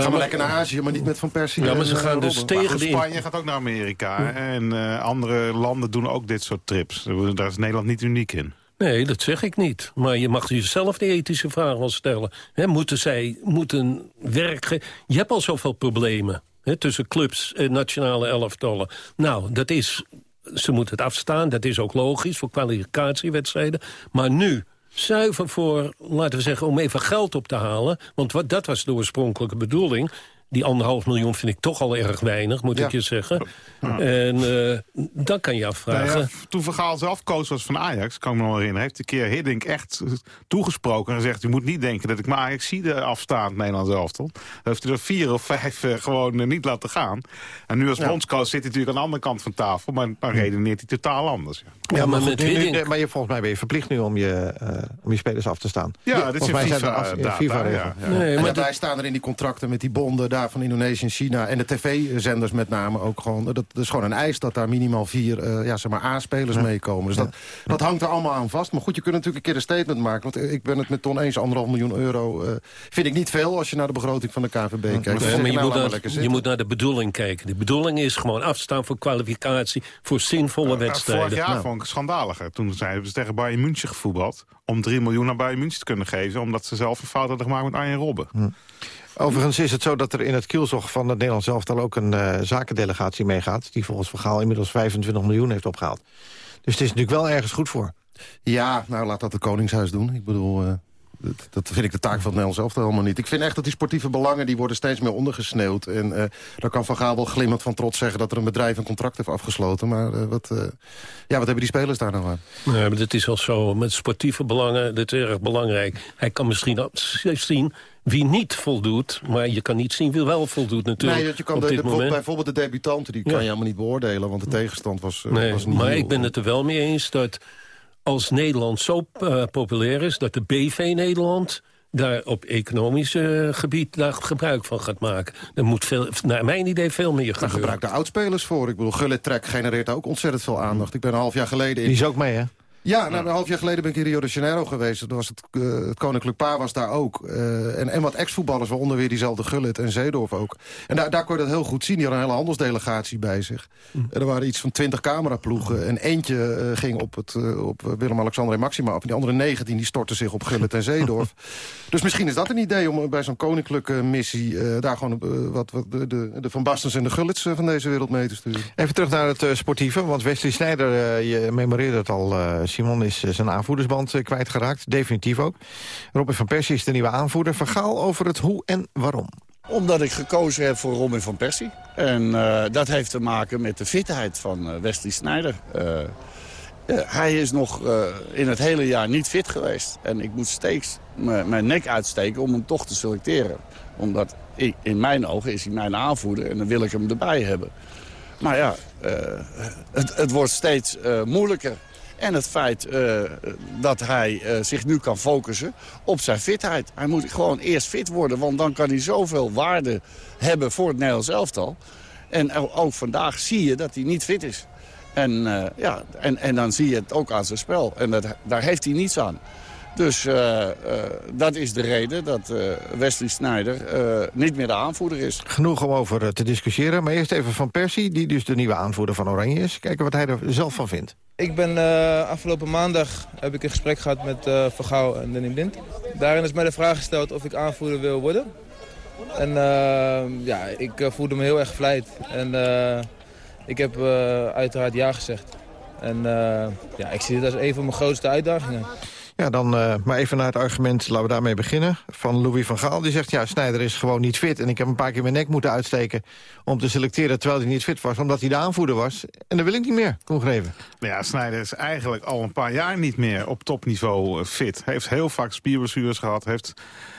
maar, maar- lekker naar Azië, maar niet met Van Persie. Ja, maar ze gaan dus Robben. Tegen de Spanje gaat ook naar Amerika. En eh, andere landen doen ook dit soort trips. Daar is Nederland niet uniek in. Nee, dat zeg ik niet. Maar je mag jezelf die ethische vraag wel stellen. Moeten zij moeten werken? Je hebt al zoveel problemen tussen clubs en nationale elftallen. Nou, dat is, ze moeten het afstaan. Dat is ook logisch voor kwalificatiewedstrijden. Maar nu, zuiver voor, laten we zeggen, om even geld op te halen. Want wat, dat was de oorspronkelijke bedoeling. Die anderhalf miljoen vind ik toch al erg weinig, moet ik je zeggen. En eh, dan kan je afvragen... Nou ja, toen Van Gaal zelf coach was van Ajax, kan ik me nog herinneren... heeft een keer Hiddink echt toegesproken en gezegd... je moet niet denken dat ik mijn Ajax zie de afstaand Nederlands elftal. Dan heeft hij er vier of vijf eh, gewoon eh, niet laten gaan. En nu als Ja. bondscoach zit hij natuurlijk aan de andere kant van tafel... maar dan redeneert hij totaal anders. Ja, Ja, maar, met nu- maar je, volgens mij ben je verplicht nu om je, eh, om je spelers af te staan. Ja, dit is ja, ja. Nee, En maar daarbij staan er in die contracten met die bonden daar van Indonesië en China... en de tv-zenders met name ook gewoon... Dat, dat is gewoon een eis dat daar minimaal vier eh, ja, zeg maar A-spelers meekomen. Dus dat, dat hangt er allemaal aan vast. Maar goed, je kunt natuurlijk een keer een statement maken. Want eh, ik ben het met Ton eens, anderhalf miljoen euro... eh, vind ik niet veel als je naar de begroting van de KVB kijkt. Maar je, nou, moet naar, je zitten. moet naar de bedoeling kijken. De bedoeling is gewoon afstaan voor kwalificatie... voor zinvolle wedstrijden. Vorig jaar Nou, vond ik schandaliger. Toen zeiden ze tegen Bayern München gevoetbald... om 3 miljoen naar Bayern München te kunnen geven... omdat ze zelf een fout hadden gemaakt met Arjen Robben. Overigens is het zo dat er in het kielzog van het Nederlands elftal ook een eh, zakendelegatie meegaat... die volgens Vergaal inmiddels 25 miljoen heeft opgehaald. Dus het is natuurlijk wel ergens goed voor. Ja, nou laat dat het Koningshuis doen. Ik bedoel, eh, Dat, dat vind ik de taak van het Nederlands elftal helemaal niet. Ik vind echt dat die sportieve belangen die worden steeds meer ondergesneeuwd. En uh, daar kan Van Gaal wel glimmend van trots zeggen... dat er een bedrijf een contract heeft afgesloten. Maar uh, wat, uh, ja, wat hebben die spelers daar nou aan? Nee, maar dit is al zo. Met sportieve belangen, dit is erg belangrijk. Hij kan misschien zien wie niet voldoet. Maar je kan niet zien wie wel voldoet natuurlijk nee, je kan op de, dit de, moment. Bijvoorbeeld de debutanten, die kan je helemaal niet beoordelen. Want de tegenstand was, nee, was niet Maar ik ben het er wel mee eens dat als Nederland zo uh, populair is... dat de BV Nederland daar op economisch uh, gebied daar gebruik van gaat maken. Er moet veel, naar mijn idee veel meer Daar gebeuren. gebruik daar oudspelers voor. Ik bedoel, Gullit Trek genereert ook ontzettend veel aandacht. Ik ben een half jaar geleden... In... Die is ook mee, hè? Ja, nou, een half jaar geleden ben ik in Rio de Janeiro geweest. Dat was het, uh, het Koninklijk Paar was daar ook. Uh, en, en wat ex-voetballers, waaronder weer diezelfde Gullit en Zeedorf ook. En daar, daar kon je dat heel goed zien. Die hadden een hele handelsdelegatie bij zich. Mm. En er waren iets van twintig cameraploegen. En eentje uh, ging op, het, op Willem-Alexander en Maxima af. En die andere 19 die stortten zich op Gullit en Zeedorf. [laughs] dus misschien is dat een idee om bij zo'n koninklijke missie... daar gewoon wat, wat de, de, de Van Bastens en de Gullits van deze wereld mee te sturen. Even terug naar het sportieve. Want Wesley Sneijder, je memoreerde het al... Simon is zijn aanvoerdersband kwijtgeraakt, definitief ook. Robin van Persie is de nieuwe aanvoerder. Vergaal over het hoe en waarom. Omdat ik gekozen heb voor Robin van Persie. En uh, dat heeft te maken met de fitheid van Wesley Sneijder. Hij is nog in het hele jaar niet fit geweest. En ik moet steeds mijn nek uitsteken om hem toch te selecteren. Omdat ik, in mijn ogen is hij mijn aanvoerder en dan wil ik hem erbij hebben. Maar ja, het, het wordt steeds moeilijker. En het feit uh, dat hij uh, zich nu kan focussen op zijn fitheid. Hij moet gewoon eerst fit worden, want dan kan hij zoveel waarde hebben voor het Nederlands elftal. En ook vandaag zie je dat hij niet fit is. En, uh, ja, en, en dan zie je het ook aan zijn spel. En dat, daar heeft hij niets aan. Dus dat is de reden dat Wesley Sneijder niet meer de aanvoerder is. Genoeg om over te discussiëren. Maar eerst even Van Persie, die dus de nieuwe aanvoerder van Oranje is. Kijken wat hij er zelf van vindt. Ik ben uh, afgelopen maandag heb ik een gesprek gehad met uh, Vergouw en Danny Blind. Daarin is mij de vraag gesteld of ik aanvoerder wil worden. En uh, ja, ik voelde me heel erg vlijt. En ik heb uiteraard ja gezegd. En ja, ik zie dit als een van mijn grootste uitdagingen. Ja, dan uh, maar even naar het argument, laten we daarmee beginnen, van Louis van Gaal. Die zegt, ja, Snijder is gewoon niet fit. En ik heb een paar keer mijn nek moeten uitsteken om te selecteren... terwijl hij niet fit was, omdat hij de aanvoerder was. En dat wil ik niet meer, Koen Greven. Ja, Snijder is eigenlijk al een paar jaar niet meer op topniveau fit. Hij heeft heel vaak spierblessures gehad, heeft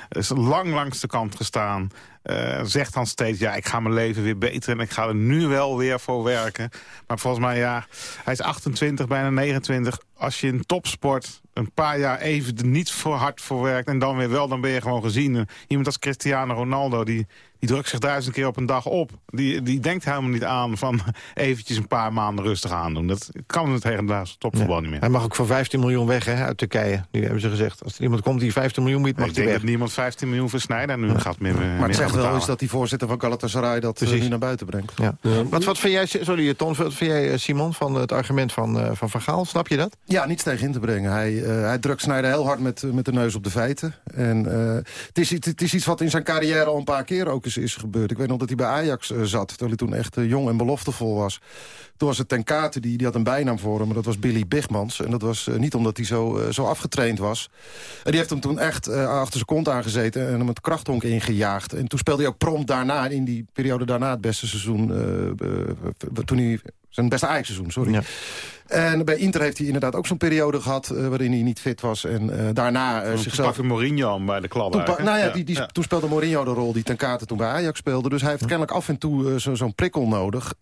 is lang langs de kant gestaan. Uh, zegt dan steeds, ja, ik ga mijn leven weer beter... en ik ga er nu wel weer voor werken. Maar volgens mij, ja, hij is 28, bijna 29. Als je in topsport een paar jaar even er niet voor hard voor werkt... en dan weer wel, dan ben je gewoon gezien. Iemand als Cristiano Ronaldo, die, die drukt zich duizend keer op een dag op. Die, die denkt helemaal niet aan van [laughs] eventjes een paar maanden rustig aandoen. Dat kan het hedendaagse topvoetbal ja. niet meer. Hij mag ook voor 15 miljoen weg hè, uit Turkije. Nu hebben ze gezegd, als er iemand komt die 15 miljoen moet, mag Ik hij denk weg. dat niemand 15 miljoen versnijden en nu ja. gaat meer, Maar het wel eens dat die voorzitter van Galatasaray dat uh, nu naar buiten brengt. Ja. Ja. Wat, wat vind jij, sorry Ton, wat vind jij Simon van het argument van uh, Van Vergaal? Snap je dat? Ja, niets tegen in te brengen. Hij, uh, hij drukt Snijder heel hard met, met de neus op de feiten. En het is, het, is iets wat in zijn carrière al een paar keer ook is, is gebeurd. Ik weet nog dat hij bij Ajax uh, zat, terwijl hij toen echt uh, jong en beloftevol was. Toen was het ten Kate, die, die had een bijnaam voor hem, maar dat was Billy Bigmans. En dat was uh, niet omdat hij zo, zo afgetraind was. En die heeft hem toen echt achter zijn kont aangezeten en hem het krachtonk ingejaagd. En toen speelde hij ook prompt daarna, in die periode daarna het beste seizoen, toen hij zijn beste Ajax-seizoen, sorry. Ja. En bij Inter heeft hij inderdaad ook zo'n periode gehad... Uh, waarin hij niet fit was. En uh, daarna uh, toen zichzelf... Toen Mourinho bij de klap toen, nou ja, die, die, ja. toen speelde Mourinho de rol die ten kate toen bij Ajax speelde. Dus hij heeft kennelijk af en toe zo'n zo prikkel nodig.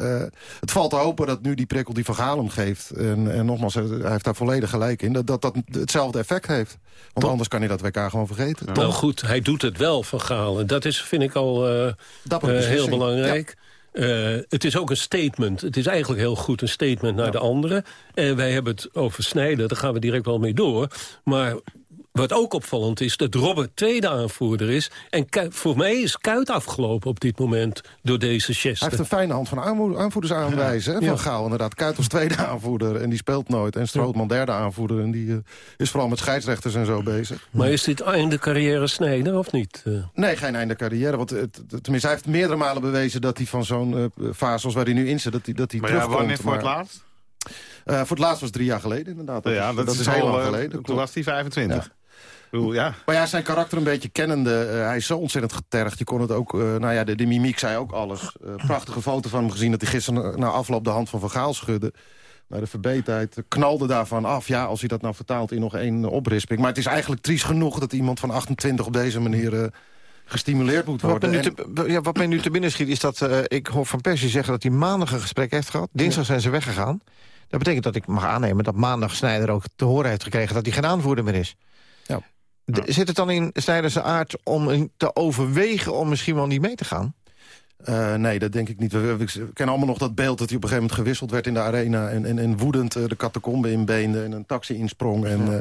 het valt te hopen dat nu die prikkel die Van Gaal hem geeft... en, en nogmaals, hij heeft daar volledig gelijk in... dat dat, dat hetzelfde effect heeft. Want anders kan hij dat WK gewoon vergeten. Ja. Nou goed, hij doet het wel, Van Gaal. En dat is, vind ik al heel belangrijk. Uh, het is ook een statement. Het is eigenlijk heel goed een statement naar ja. de anderen. En wij hebben het over Snijden, daar gaan we direct wel mee door. Maar wat ook opvallend is, dat Robert tweede aanvoerder is. En voor mij is Kuit afgelopen op dit moment door deze chester. Hij heeft een fijne hand van aanvoerders aanwijzen. Ja. Van ja. Gaal inderdaad. Kuit was tweede [laughs] aanvoerder en die speelt nooit. En Strootman derde aanvoerder en die uh, is vooral met scheidsrechters en zo bezig. Maar is dit einde carrière Snijder of niet? Uh. Nee, geen einde carrière. Want het, tenminste, hij heeft meerdere malen bewezen dat hij van zo'n uh, fase als waar hij nu in zit, dat hij, dat hij maar terugkomt. Ja, wanneer voor het laatst? Uh, voor het laatst was drie jaar geleden, inderdaad. Dat ja, is, dat, dat is, is heel lang geleden. Toen was hij 25. Ja. Ja. Maar ja, zijn karakter een beetje kennende. eh, hij is zo ontzettend getergd. Je kon het ook, eh, nou ja, de, de mimiek zei ook alles. Eh, prachtige foto van hem gezien dat hij gisteren na afloop de hand van Van Gaal schudde. Maar de verbeterheid knalde daarvan af. Ja, als hij dat nou vertaalt in nog één oprisping. Maar het is eigenlijk triest genoeg dat iemand van 28 op deze manier... eh, gestimuleerd moet Wat worden. mij, nu En- te, ja, wat mij nu te binnen schiet is dat eh, ik hoor Van Persie zeggen... dat hij maandag een gesprek heeft gehad. Dinsdag zijn ze weggegaan. Dat betekent dat ik mag aannemen dat maandag Snijder ook te horen heeft gekregen... dat hij geen aanvoerder meer is. Ja. Zit het dan in Snijders aard om te overwegen om misschien wel niet mee te gaan? Eh, nee, dat denk ik niet. We, kennen allemaal nog dat beeld dat hij op een gegeven moment gewisseld werd in de arena... en, en, en woedend eh, de catacombe inbeende en een taxi insprong. En, eh,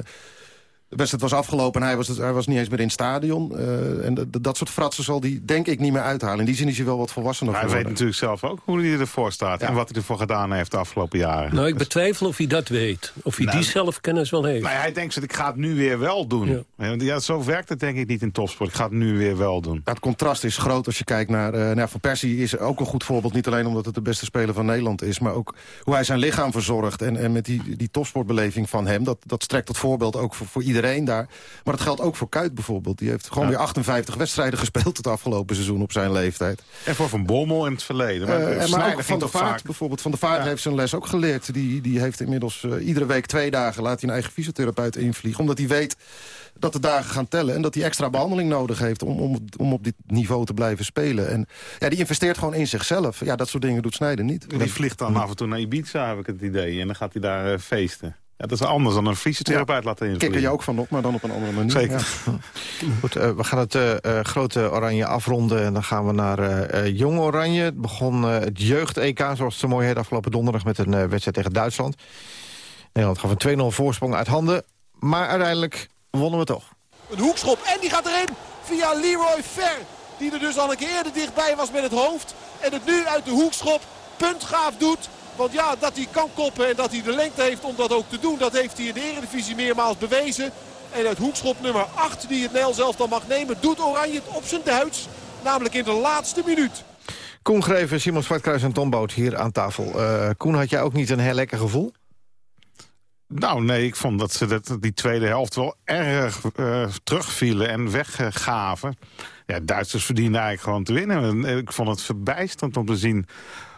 de wedstrijd was afgelopen en hij was, hij was niet eens meer in het stadion. Eh, en dat soort fratsen zal hij denk ik niet meer uithalen. In die zin is hij wel wat volwassener hij weet natuurlijk zelf ook hoe hij ervoor staat. En wat hij ervoor gedaan heeft de afgelopen jaren. Nou, ik betwijfel of hij dat weet. Of hij Nou, die zelfkennis wel heeft. Maar hij denkt, dat ik ga het nu weer wel doen. Ja. want ja, zo werkt het denk ik niet in topsport. Ik ga het nu weer wel doen. Het contrast is groot als je kijkt naar... eh nou, Van Persie is ook een goed voorbeeld. Niet alleen omdat het de beste speler van Nederland is... maar ook hoe hij zijn lichaam verzorgt. En, en met die, die topsportbeleving van hem... Dat, dat strekt tot voorbeeld ook voor, voor iedereen daar. Maar dat geldt ook voor Kuit bijvoorbeeld. Die heeft gewoon Ja. weer 58 wedstrijden gespeeld... het afgelopen seizoen op zijn leeftijd. En voor Van Bommel in het verleden. Maar, Eh, maar ook Van toch Vaart vaak- bijvoorbeeld. Van der Vaart heeft zijn les ook geleerd. Die, die heeft inmiddels eh, iedere week twee dagen... laat hij een eigen fysiotherapeut invliegen. Omdat hij weet dat de dagen gaan tellen... en dat hij extra behandeling nodig heeft om, om, om op dit niveau te blijven spelen. En ja, die investeert gewoon in zichzelf. Ja, dat soort dingen doet Snijder niet. Die vliegt dan af en toe naar Ibiza, heb ik het idee. En dan gaat hij daar eh, feesten. Ja, dat is anders dan een fysiotherapeut laten invliegen. Kikker je ook van op, maar dan op een andere manier. Zeker. Ja. [laughs] Goed, eh, we gaan het eh, eh, grote Oranje afronden. En dan gaan we naar eh eh, Jong Oranje. Het begon eh, het jeugd-EK, zoals het zo mooi heet... afgelopen donderdag met een eh, wedstrijd tegen Duitsland. Nederland gaf een 2-0 voorsprong uit handen. Maar uiteindelijk wonnen we toch. Een hoekschop en die gaat erin via Leroy Fer. Die er dus al een keer eerder dichtbij was met het hoofd. En het nu uit de hoekschop puntgaaf doet. Want ja, dat hij kan koppen en dat hij de lengte heeft om dat ook te doen. Dat heeft hij in de Eredivisie meermaals bewezen. En uit hoekschop nummer 8 die het Nederlands zelf dan mag nemen. Doet Oranje het op zijn Duits. Namelijk in de laatste minuut. Koen Greven, Simon Zwartkruis en Tom Boot hier aan tafel. Eh, Koen, had jij ook niet een heel lekker gevoel? Nou, nee, ik vond dat ze dat, die tweede helft wel erg eh, terugvielen en weggaven. Ja, Duitsers verdienen eigenlijk gewoon te winnen. En Ik vond het verbijsterend om te zien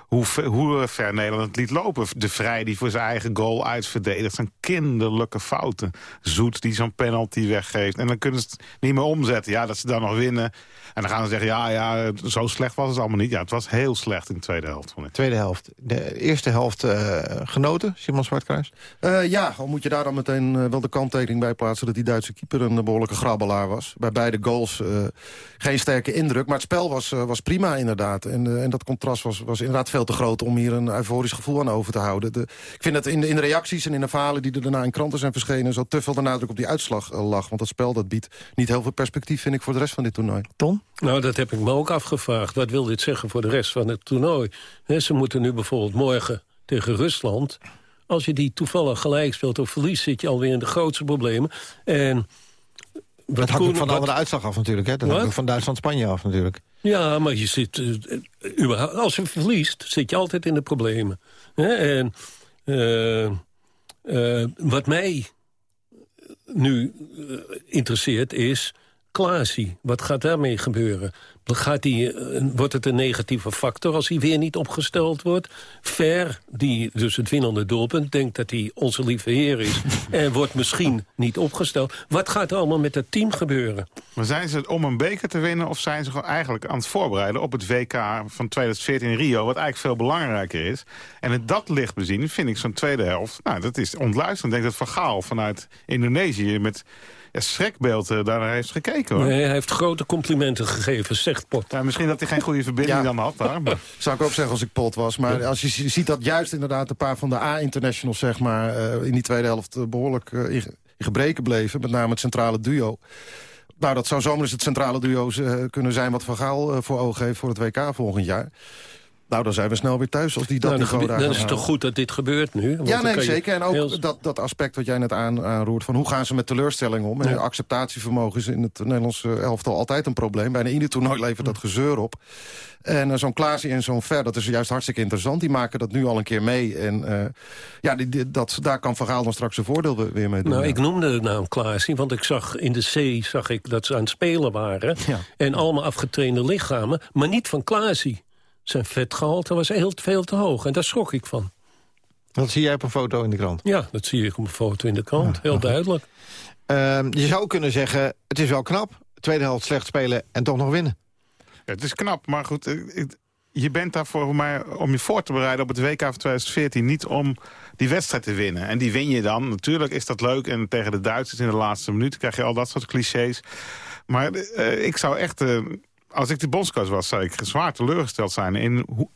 hoe, ver- hoe ver Nederland het liet lopen. De Vrij die voor zijn eigen goal uitverdedigt. zijn kinderlijke fouten. Zoet die zo'n penalty weggeeft. En dan kunnen ze het niet meer omzetten. Ja, dat ze dan nog winnen. En dan gaan ze zeggen, ja, ja, zo slecht was het allemaal niet. Ja, het was heel slecht in de tweede helft, vond ik. Tweede helft. De eerste helft eh, genoten, Simon Zwartkruis? Eh, ja, al moet je daar dan meteen eh, wel de kanttekening bij plaatsen... dat die Duitse keeper een behoorlijke grabbelaar was. Bij beide goals eh, geen sterke indruk. Maar het spel was, was prima inderdaad. En, en dat contrast was, was inderdaad veel te groot... om hier een euforisch gevoel aan over te houden. De, ik vind dat in de, in de reacties en in de verhalen die er daarna in kranten zijn verschenen... zo te veel de nadruk op die uitslag eh, lag. Want dat spel dat biedt niet heel veel perspectief, vind ik, voor de rest van dit toernooi. Tom? Nou, dat heb ik me ook afgevraagd. Wat wil dit zeggen voor de rest van het toernooi? He, ze moeten nu bijvoorbeeld morgen tegen Rusland... als je die toevallig gelijk speelt of verliest... zit je alweer in de grootste problemen. En Dat wat hangt ook van de andere uitslag af natuurlijk. Hè? Dat hangt ook van Duitsland-Spanje af natuurlijk. Ja, maar je zit, eh, eh, als je verliest, zit je altijd in de problemen. Hè? En eh, wat mij nu interesseert is Klaasie. Wat gaat daarmee gebeuren? Gaat die, eh, wordt het een negatieve factor als hij weer niet opgesteld wordt? Ver, die dus het winnende doelpunt, denkt dat hij onze lieve heer is... [laughs] en wordt misschien niet opgesteld. Wat gaat er allemaal met het team gebeuren? Maar zijn ze het om een beker te winnen... of zijn ze gewoon eigenlijk aan het voorbereiden op het WK van 2014 in Rio... wat eigenlijk veel belangrijker is. En in dat licht bezien vind ik zo'n tweede helft... nou, dat is ontluisterend. Ik denk dat Van Gaal vanuit Indonesië met ja, schrikbeeld eh, daar naar heeft gekeken. Hoor. Nee, hij heeft grote complimenten gegeven, zegt Pot. Ja, misschien dat hij geen goede verbinding Ja. dan had daar. Maar... [laughs] Zou ik ook zeggen als ik pot was. Maar als je zi- ziet dat juist inderdaad een paar van de A-internationals... zeg maar, eh, in die tweede helft eh, behoorlijk eh, in, ge- in gebreken bleven. Met name het centrale duo. Nou, dat zou zomaar eens het centrale duo eh, kunnen zijn... wat Van Gaal voor ogen heeft voor het WK volgend jaar. Nou, dan zijn we snel weer thuis als die dat nou, niveau dan, daar dan is het toch goed dat dit gebeurt nu? Want ja, nee, zeker. En ook heel... dat, dat aspect wat jij net aan, aanroert... van hoe gaan ze met teleurstelling om? Ja. Acceptatievermogen is in het Nederlandse elftal altijd een probleem. Bijna ieder toernooi levert dat gezeur op. En uh, zo'n Klaasie en zo'n Ver, dat is juist hartstikke interessant. Die maken dat nu al een keer mee. En uh, ja, die, die, dat, daar kan Van Gaal dan straks een voordeel weer mee doen. Nou, ja. ik noemde de naam Klaasie, want ik zag in de C zag ik dat ze aan het spelen waren. Ja. En allemaal afgetrainde lichamen, maar niet van Klaasie. Zijn vetgehalte was heel veel te hoog en daar schrok ik van. Dat zie jij op een foto in de krant? Ja, dat zie ik op een foto in de krant, Ja, heel duidelijk. Uh, je zou kunnen zeggen, het is wel knap. Tweede helft slecht spelen en toch nog winnen. Ja, het is knap, maar goed... Ik, je bent daar voor mij om je voor te bereiden op het WK van 2014... niet om die wedstrijd te winnen. En die win je dan. Natuurlijk is dat leuk. En tegen de Duitsers in de laatste minuut krijg je al dat soort clichés. Maar uh, ik zou echt... Uh, als ik de bondscoach was, zou ik zwaar teleurgesteld zijn... in hoe,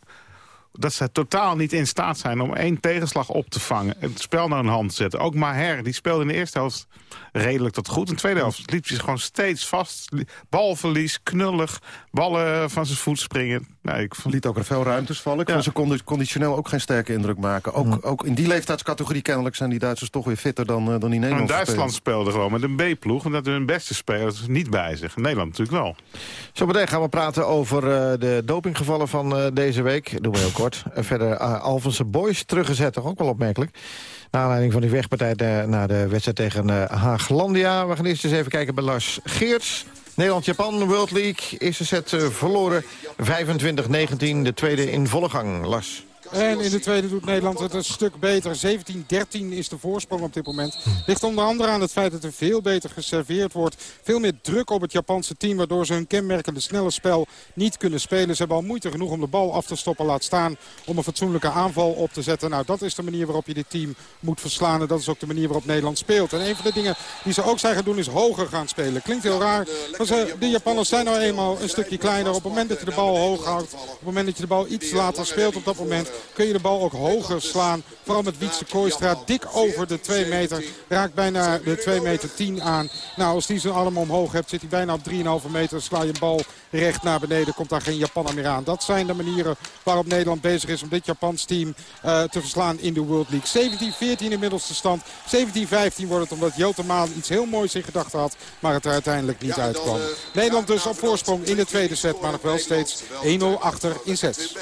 dat ze totaal niet in staat zijn om één tegenslag op te vangen. Het spel naar een hand te zetten. Ook Maher, die speelde in de eerste helft redelijk tot goed. In de tweede helft liep hij gewoon steeds vast. Balverlies, knullig, ballen van zijn voet springen. Nee, ik liet ook er veel ruimtes vallen. Ik ja. vond ze condi conditioneel ook geen sterke indruk maken. Ook, ook in die leeftijdscategorie kennelijk zijn die Duitsers toch weer fitter dan, uh, dan die Nederlanders. Duitsland speelde gewoon met een B-ploeg. Omdat hun beste spelers niet bij zich. Nederland natuurlijk wel. Zometeen gaan we praten over uh, de dopinggevallen van uh, deze week. Doen we heel kort. verder uh, Alphense Boys teruggezet, toch ook wel opmerkelijk. Naar aanleiding van die wegpartij naar de wedstrijd tegen uh, Haaglandia. We gaan eerst eens even kijken bij Lars Geerts. Nederland-Japan, World League. Eerste set uh, verloren. 25-19, de tweede in volle gang. Lars. En in de tweede doet Nederland het een stuk beter. 17-13 is de voorsprong op dit moment. Ligt onder andere aan het feit dat er veel beter geserveerd wordt. Veel meer druk op het Japanse team. Waardoor ze hun kenmerkende snelle spel niet kunnen spelen. Ze hebben al moeite genoeg om de bal af te stoppen. Laat staan om een fatsoenlijke aanval op te zetten. Nou, dat is de manier waarop je dit team moet verslaan. En dat is ook de manier waarop Nederland speelt. En een van de dingen die ze ook zijn gaan doen is hoger gaan spelen. Klinkt heel raar. Maar ze, de Japanners zijn nou eenmaal een stukje kleiner. Op het moment dat je de bal hoog houdt. Op het moment dat je de bal iets later speelt op dat moment kun je de bal ook hoger slaan. Vooral met Wietse Kooistra. Dik over de 2 meter. Raakt bijna de 2 meter 10 aan. Nou, als die zijn arm omhoog hebt, zit hij bijna op 3,5 meter. Sla je een bal recht naar beneden. Komt daar geen Japaner meer aan. Dat zijn de manieren waarop Nederland bezig is om dit Japans team uh, te verslaan in de World League. 17-14 inmiddels de stand. 17-15 wordt het omdat Jotemaan iets heel moois in gedachten had. Maar het er uiteindelijk niet uitkwam. Nederland dus op voorsprong in de tweede set. Maar nog wel steeds 1-0 achter in sets.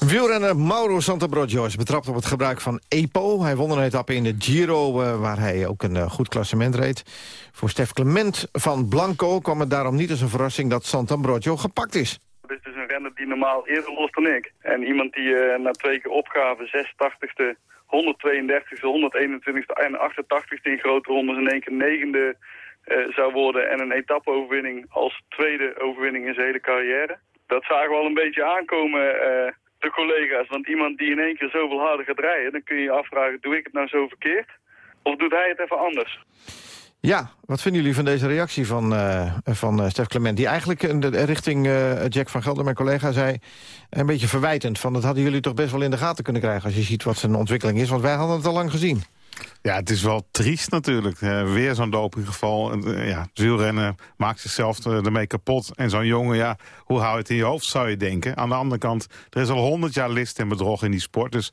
Wielrenner Mauro Santabrogio is betrapt op het gebruik van EPO. Hij won een etappe in de Giro, uh, waar hij ook een uh, goed klassement reed. Voor Stef Clement van Blanco kwam het daarom niet als een verrassing dat Santabrogio gepakt is. Dit is dus een renner die normaal eerder lost dan ik. En iemand die uh, na twee keer opgave, 86e, 132e, 121e en 88e in grote rondes in één keer negende zou worden. En een etappeoverwinning als tweede overwinning in zijn hele carrière. Dat zagen we al een beetje aankomen de collega's. Want iemand die in één keer zoveel harder gaat rijden... dan kun je je afvragen, doe ik het nou zo verkeerd? Of doet hij het even anders? Ja, wat vinden jullie van deze reactie van, uh, van uh, Stef Clement... die eigenlijk uh, richting Jack van Gelder, mijn collega, zei... een beetje verwijtend van... dat hadden jullie toch best wel in de gaten kunnen krijgen... als je ziet wat zijn ontwikkeling is, want wij hadden het al lang gezien. Ja, het is wel triest natuurlijk. Uh, weer zo'n dopinggeval. Uh, ja, wielrennen maakt zichzelf ermee kapot. En zo'n jongen, ja, hoe hou je het in je hoofd, zou je denken. Aan de andere kant, er is al honderd jaar list en bedrog in die sport. Dus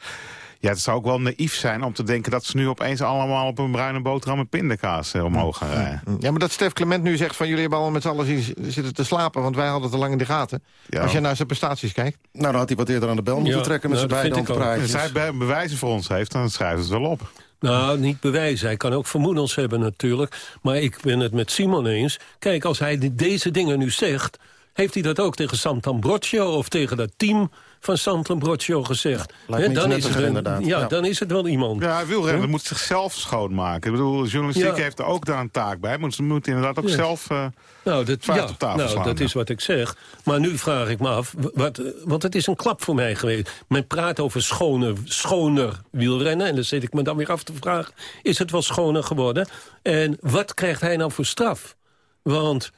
ja, het zou ook wel naïef zijn om te denken... dat ze nu opeens allemaal op een bruine boterham met pindakaas uh, omhoog gaan rijden. Ja, maar dat Stef Clement nu zegt van... jullie hebben allemaal met z'n allen zitten te slapen... want wij hadden het al lang in de gaten. Ja. Als je naar zijn prestaties kijkt. Nou, dan had hij wat eerder aan de bel moeten ja, trekken... met nou, zijn beide handpraatjes. Als hij bewijzen voor ons heeft, dan schrijft het wel op. Nou, niet bewijzen. Hij kan ook vermoedens hebben natuurlijk. Maar ik ben het met Simon eens. Kijk, als hij deze dingen nu zegt... heeft hij dat ook tegen Sant'Ambrogio of tegen dat team van Sant'Ambrogio gezegd. Ja, He, dan, is het een. Ja, ja, dan is het wel iemand. Ja, wielrennen huh? moet zichzelf schoonmaken. Ik bedoel, journalistiek ja. heeft er ook daar een taak bij. Maar ze moeten inderdaad ook zelf uh, nou, dat, ja, op tafel nou, slaan. Dat is wat ik zeg. Maar nu vraag ik me af, wat, want het is een klap voor mij geweest. Men praat over schone, schoner wielrennen. En dan zit ik me dan weer af te vragen, is het wel schoner geworden? En wat krijgt hij nou voor straf? Want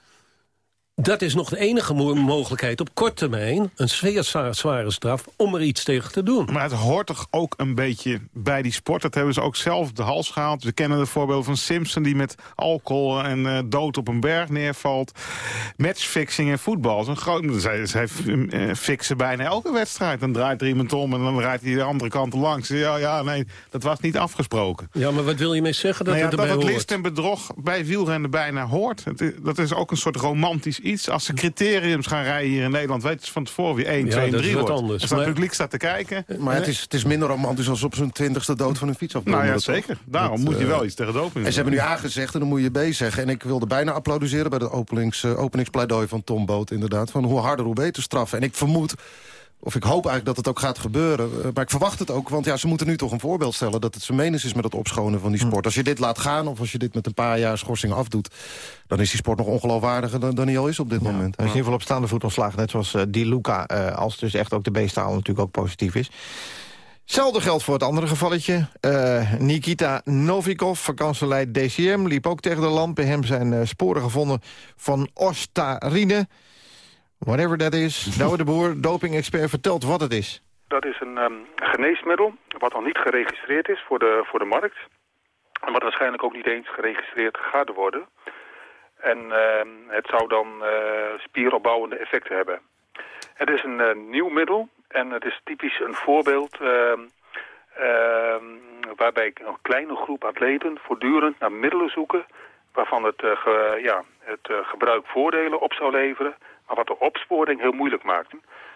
dat is nog de enige mogelijkheid op korte termijn... een zeer zware straf om er iets tegen te doen. Maar het hoort toch ook een beetje bij die sport. Dat hebben ze ook zelf de hals gehaald. We kennen de voorbeeld van Simpson die met alcohol en uh, dood op een berg neervalt. Matchfixing in voetbal. Is een groot, zij, zij uh, fixen bijna elke wedstrijd. Dan draait er iemand om en dan rijdt hij de andere kant langs. Ja, ja, nee, dat was niet afgesproken. Ja, maar wat wil je mee zeggen dat nou ja, het erbij Dat het list en bedrog bij wielrennen bijna hoort. Het, dat is ook een soort romantisch iets. Als ze criteriums gaan rijden hier in Nederland... weten ze van tevoren wie 1, Ja, 2 en dat is 3 wat wordt. anders. Als dat Maar- publiek staat te kijken... Maar het is, het is minder romantisch als op zijn twintigste dood van een fiets. Nou ja, zeker. Daarom Dat, moet je eh, wel iets tegen doping En ze hebben nu A gezegd en dan moet je B zeggen. En ik wilde bijna applaudisseren bij het openings, eh, openingspleidooi van Tom Boot inderdaad. Van hoe harder, hoe beter straffen. En ik vermoed, of ik hoop eigenlijk dat het ook gaat gebeuren. eh, maar ik verwacht het ook, want ja, ze moeten nu toch een voorbeeld stellen... dat het zijn menens is met het opschonen van die Hm. sport. Als je dit laat gaan of als je dit met een paar jaar schorsing afdoet... dan is die sport nog ongeloofwaardiger dan, dan hij al is op dit moment. Hij is in ieder geval op staande voet ontslagen. Net zoals eh, Di Luca, eh, als dus echt ook de B-staal natuurlijk ook positief is. Hetzelfde geldt voor het andere gevalletje. Nikita Novikov, vakantieleider DCM, liep ook tegen de lamp. Bij hem zijn sporen gevonden van ostarine. Whatever that is. Douwe de Boer, doping-expert, vertelt wat het is. Dat is een ehm, geneesmiddel wat nog niet geregistreerd is voor de, voor de markt. En wat waarschijnlijk ook niet eens geregistreerd gaat worden. En ehm, het zou dan eh, spieropbouwende effecten hebben. Het is een eh, nieuw middel en het is typisch een voorbeeld... ehm, waarbij een kleine groep atleten voortdurend naar middelen zoeken... waarvan het, eh, ja, het gebruik voordelen op zou leveren... maar wat de opsporing heel moeilijk maakt.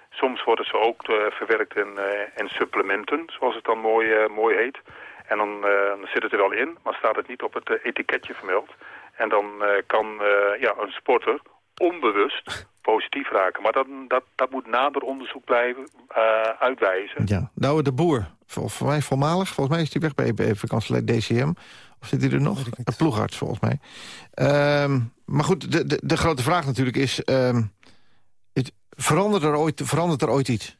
Soms worden ze ook eh, verwerkt in, eh, in supplementen, zoals het dan mooi, eh, mooi heet. En dan, eh, dan zit het er wel in, maar staat het niet op het etiketje vermeld. En dan eh, kan eh, ja, een sporter onbewust positief raken. Maar dat, dat, dat moet nader onderzoek blijven eh, uitwijzen. Ja, Douwe de Boer, vol- voor mij voormalig. Volgens mij is hij weg bij, bij vakantieleider DCM. Of zit hij er nog? Een ploegarts, volgens mij. Ehm, maar goed, de, de, de grote vraag natuurlijk is... ehm, verandert, er ooit, verandert er ooit iets?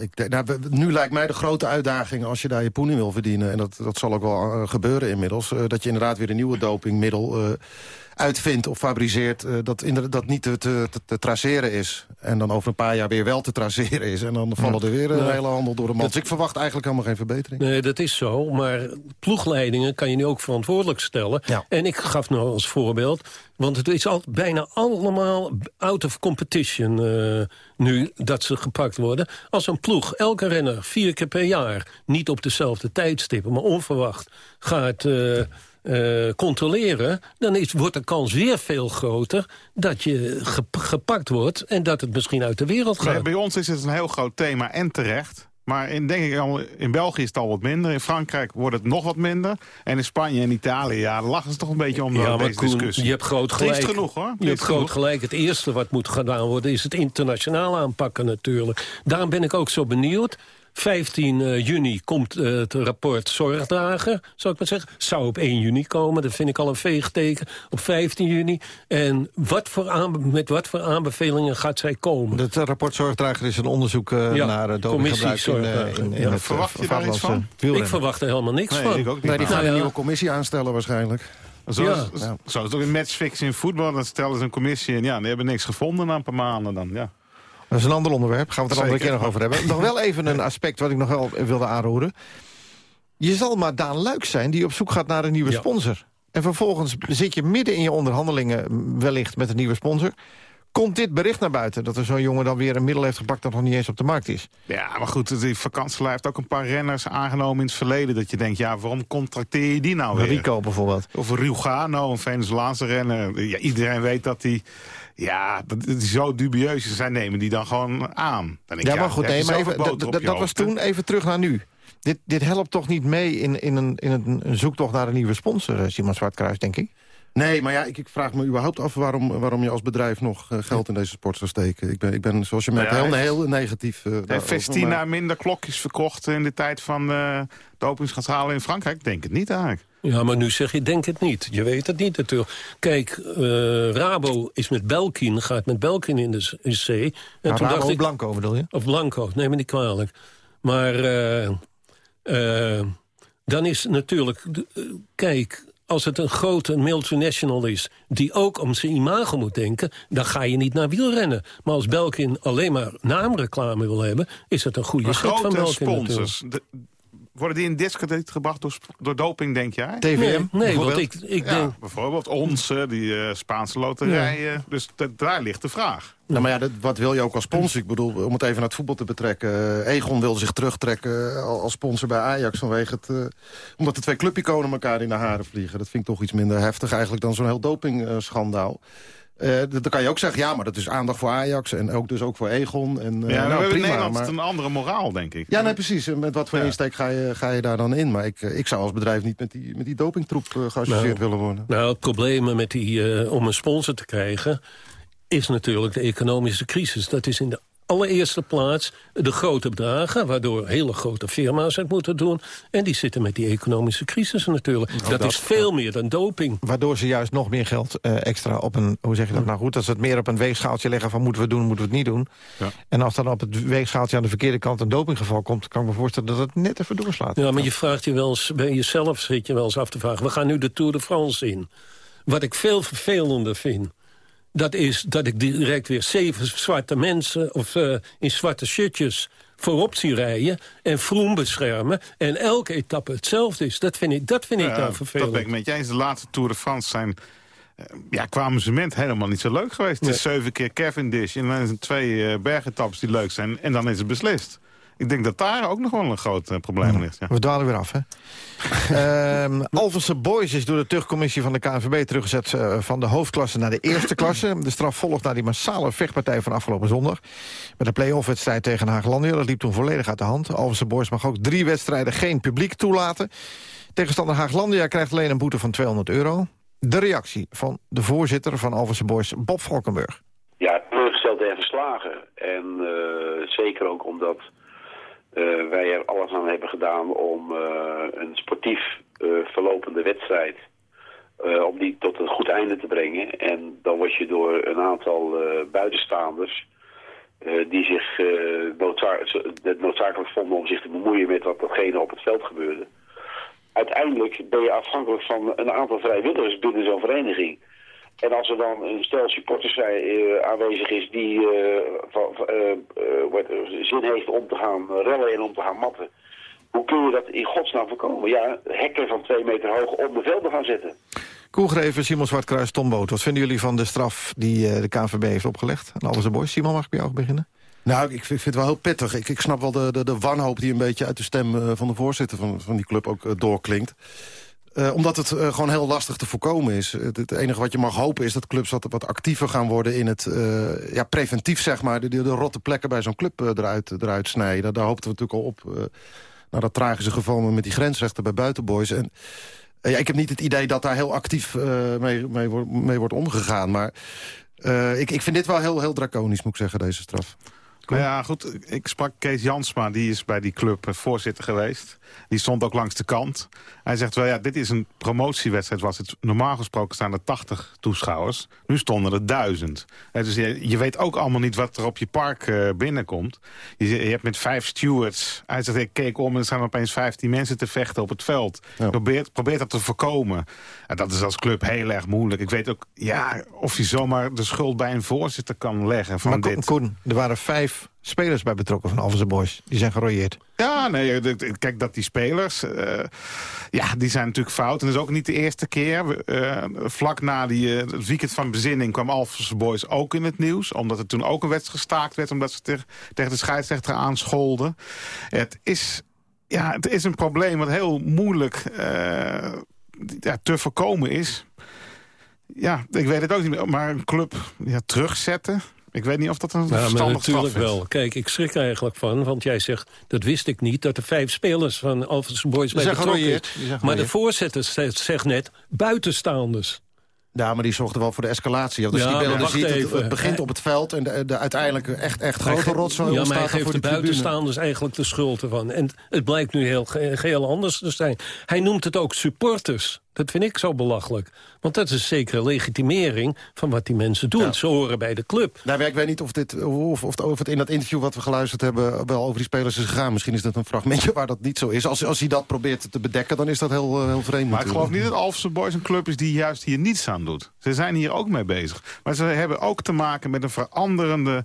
Ik, denk- nou, nu lijkt mij de grote uitdaging als je daar je poen in wil verdienen... en dat, dat zal ook wel eh, gebeuren inmiddels... eh, dat je inderdaad weer een nieuwe dopingmiddel eh, uitvindt of fabriceert... eh, dat, dat niet te, te, te, te traceren is. En dan over een paar jaar weer wel te traceren is. En dan vallen er weer een Ja. hele handel door de mand. Dus ik verwacht eigenlijk helemaal geen verbetering. Nee, dat is zo. Maar ploegleidingen kan je nu ook verantwoordelijk stellen. En ik gaf nou als voorbeeld... want het is al, bijna allemaal out of competition eh, nu dat ze gepakt worden. Als een ploeg, elke renner, vier keer per jaar... niet op dezelfde tijdstippen, maar onverwacht gaat... eh, eh, controleren, dan is, wordt de kans weer veel groter dat je gep- gepakt wordt en dat het misschien uit de wereld gaat. Nee, bij ons is het een heel groot thema en terecht. Maar in, denk ik, al, in België is het al wat minder. In Frankrijk wordt het nog wat minder. En in Spanje en Italië, ja, daar lachen ze toch een beetje om Ja, deze Koen, discussie. je hebt groot Triest gelijk. genoeg, hoor. Je hebt groot gelijk. Het eerste wat moet gedaan worden is het internationaal aanpakken natuurlijk. Daarom ben ik ook zo benieuwd. 15 eh, juni komt eh, het rapport Zorgdrager, zou ik maar zeggen. Zou op 1 juni komen, dat vind ik al een veegteken. Op 15 juni. En wat voor met wat voor aanbevelingen gaat zij komen? Het eh, rapport Zorgdrager is een onderzoek Ja, naar uh, commissie dopinggebruik in, in, Zorgdrager. in Ja. het Verwacht je daar iets van? wielrennen. Ik verwacht er helemaal niks Nee, van. ik ook niet. Nee, die gaan Nou een ja. nieuwe commissie aanstellen waarschijnlijk. Zoals, Ja. zoals ook in matchfixing in voetbal, dan stellen ze een commissie en ja, die hebben niks gevonden na een paar maanden dan, ja. Dat is een ander onderwerp, gaan we het er een andere keer nog over hebben. [laughs] Nog wel even een aspect wat ik nog wel wilde aanroeren. Je zal maar Daan Luik zijn die op zoek gaat naar een nieuwe sponsor. En vervolgens zit je midden in je onderhandelingen wellicht met een nieuwe sponsor. Komt dit bericht naar buiten dat er zo'n jongen dan weer een middel heeft gepakt... dat nog niet eens op de markt is? Ja, maar goed, die vakantielijn heeft ook een paar renners aangenomen in het verleden. Dat je denkt, ja, waarom contracteer je die nou weer? Rico bijvoorbeeld. Of Rugano, een Venezolaanse renner. Ja, iedereen weet dat die... Ja, dat is zo dubieus is. Zij nemen die dan gewoon aan. Dan denk Ja, maar goed, nee, maar even, dat- was toen even terug naar nu. Dit, dit helpt toch niet mee in, in, een, in een, een zoektocht naar een nieuwe sponsor, eh, Simon Zwartkruis, denk ik? Nee, maar ja, ik, ik vraag me überhaupt af waarom, waarom je als bedrijf nog eh, geld in deze sport zou steken. Ik ben, ik ben zoals je merkt, Nou ja, heel, heel negatief. eh, Heeft Festina maar- minder klokjes verkocht in de tijd van uh, dopingschandalen in Frankrijk? Ik denk het niet eigenlijk. Ja, maar nu zeg je, denk het niet. Je weet het niet natuurlijk. Kijk, eh, Rabo is met Belkin, gaat met Belkin in de in zee. En Nou, Rabo of Blanco bedoel je? Of Blanco, neem me niet kwalijk. Maar eh, eh, dan is natuurlijk... eh, kijk, als het een grote multinational is... die ook om zijn imago moet denken... dan ga je niet naar wielrennen. Maar als Belkin alleen maar naamreclame wil hebben... is het een goede set van Belkin sponsors. De- worden die in discrediet gebracht door, door doping, denk jij? TVM, Nee, want ik- ik Ja, denk- Bijvoorbeeld onze, die eh, Spaanse loterijen. Dus da- daar ligt de vraag. Nou, maar ja, dat, wat wil je ook als sponsor? Ik bedoel, om het even naar het voetbal te betrekken. eh, Egon wilde zich terugtrekken eh, al- als sponsor bij Ajax... vanwege het, eh, omdat de twee clubiconen elkaar in de haren vliegen. Dat vind ik toch iets minder heftig eigenlijk dan zo'n heel dopingschandaal. Eh dan kan je ook zeggen, ja, maar dat is aandacht voor Ajax... en ook dus ook voor Egon. En, eh, ja, nou, we hebben in prima, Nederland maar- een andere moraal, denk ik. Ja, nee, precies. En Met wat voor insteek ga je, ga je daar dan in? Maar ik, eh, ik zou als bedrijf niet met die, met die dopingtroep geassocieerd willen worden. Nou, het probleem met die, eh, om een sponsor te krijgen... is natuurlijk de economische crisis. Dat is in de allereerste plaats de grote bedragen... waardoor hele grote firma's het moeten doen. En die zitten met die economische crisis natuurlijk. dat, Oh, dat- is veel meer dan doping. Waardoor ze juist nog meer geld eh, extra op een... Hoe zeg je dat nou goed? Dat ze het meer op een weegschaaltje leggen van moeten we doen, moeten we het niet doen. En als dan op het weegschaaltje aan de verkeerde kant een dopinggeval komt... kan ik me voorstellen dat het net even doorslaat. Ja, maar je vraagt je wel eens, bij jezelf zit je wel eens af te vragen... we gaan nu de Tour de France in. Wat ik veel vervelender vind... dat is dat ik direct weer zeven zwarte mensen... of eh, in zwarte shirtjes voorop zie rijden... en Vroom beschermen en elke etappe hetzelfde is. Dat vind ik, dat vind ik nou dat vervelend. ben ik met je eens. De laatste Tour de France zijn eh, ja, qua amusement helemaal niet zo leuk geweest. Het is zeven keer Cavendish en dan zijn twee uh, bergetappes die leuk zijn. En dan is het beslist. Ik denk dat daar ook nog wel een groot eh, probleem ligt. Ja. We dwalen weer af, hè? [laughs] Ehm Alphense Boys is door de terugcommissie van de KNVB teruggezet... eh, van de hoofdklasse naar de eerste [clears throat] klasse. De straf volgt na die massale vechtpartij van afgelopen zondag. Met een play-off-wedstrijd tegen Haaglandia. Dat liep toen volledig uit de hand. Alphense Boys mag ook drie wedstrijden geen publiek toelaten. Tegenstander Haaglandia krijgt alleen een boete van 200 euro. De reactie van de voorzitter van Alphense Boys, Bob Valkenburg. Ja, teleurgesteld en verslagen. En uh, zeker ook omdat wij er alles aan hebben gedaan om uh, een sportief verlopende wedstrijd... om die tot een goed einde te brengen. En dan word je door een aantal buitenstaanders... die zich noodzaak het noodzakelijk vonden om zich te bemoeien met wat datgene op het veld gebeurde. Uiteindelijk ben je afhankelijk van een aantal vrijwilligers binnen zo'n vereniging... En als er dan een stel supporters uh, aanwezig is die uh, van, uh, zin heeft om te gaan rellen en om te gaan matten. Hoe kun je dat in godsnaam voorkomen? Ja, hekken van twee meter hoog om de velden gaan zetten. Koelgreven, Simon Zwartkruis, Tom Boot. Wat vinden jullie van de straf die de KNVB heeft opgelegd? En alles boys. Simon, mag ik bij jou beginnen? Nou, ik vind het wel heel pittig. Ik, ik snap wel de, de, de wanhoop die een beetje uit de stem van de voorzitter van, van die club ook doorklinkt. Uh, omdat het uh, gewoon heel lastig te voorkomen is. Het, enige wat je mag hopen is dat clubs wat, actiever gaan worden... in het uh, ja, preventief, zeg maar, de, de, rotte plekken bij zo'n club eruit, eruit snijden. Daar, hoopten we natuurlijk al op. naar dat tragische geval met die grensrechten bij buitenboys. En, ja, ik heb niet het idee dat daar heel actief mee, mee, mee, wordt omgegaan. Maar ik, ik vind dit wel heel, heel draconisch, moet ik zeggen, deze straf. Nou ja, goed. Ik sprak Kees Jansma, die is bij die club voorzitter geweest. Die stond ook langs de kant. Hij zegt wel, ja, dit is een promotiewedstrijd. Was het normaal gesproken staan er 80 toeschouwers. Nu stonden er duizend. Dus je, je weet ook allemaal niet wat er op je park uh, binnenkomt. Je, je, hebt met vijf stewards. Hij zegt, ik keek om en er staan opeens 15 mensen te vechten op het veld. Ja. Probeert, probeert dat te voorkomen. En dat is als club heel erg moeilijk. Ik weet ook, ja, of je zomaar de schuld bij een voorzitter kan leggen van maar dit. Koen, er waren vijf spelers bij betrokken van Alphense Boys. Die zijn gerooieerd. Ja, nee, kijk, dat die spelers... Uh, ja, die zijn natuurlijk fout. En dat is ook niet de eerste keer. Uh, vlak na die, uh, weekend van bezinning kwam Alphense Boys ook in het nieuws. Omdat er toen ook een wedstrijd gestaakt werd... omdat ze tegen, tegen de scheidsrechter aanscholden. Het is, ja, het is een probleem wat heel moeilijk ja, te voorkomen is. Ja, ik weet het ook niet meer. Maar een club terugzetten... Ik weet niet of dat een ja, verstandig natuurlijk straf is. wel. Kijk, ik schrik er eigenlijk van, want jij zegt... dat wist ik niet, dat er vijf spelers van Alphense Boys bij betrokken is. Maar de voorzitter zegt, zegt net buitenstaanders. Ja, maar die zorgde wel voor de escalatie. Als ja, die beelden ziet, het, het, begint op het veld... en de, de uiteindelijk echt, echt grote rotzooi Ja, maar hij geeft de, de buitenstaanders eigenlijk de schuld ervan. En het blijkt nu heel geheel anders te zijn. Hij noemt het ook supporters. Dat vind ik zo belachelijk. Want dat is een zekere legitimering van wat die mensen doen. Ze horen bij de club. Nou, ik weet niet of, dit, of, of, of het in dat interview wat we geluisterd hebben... wel over die spelers is gegaan. Misschien is dat een fragmentje waar dat niet zo is. Als, als hij dat probeert te bedekken, dan is dat heel, eh, heel vreemd. Maar ik geloof niet dat Alphense Boys een club is die juist hier niets aan doet. Ze zijn hier ook mee bezig. Maar ze hebben ook te maken met een veranderende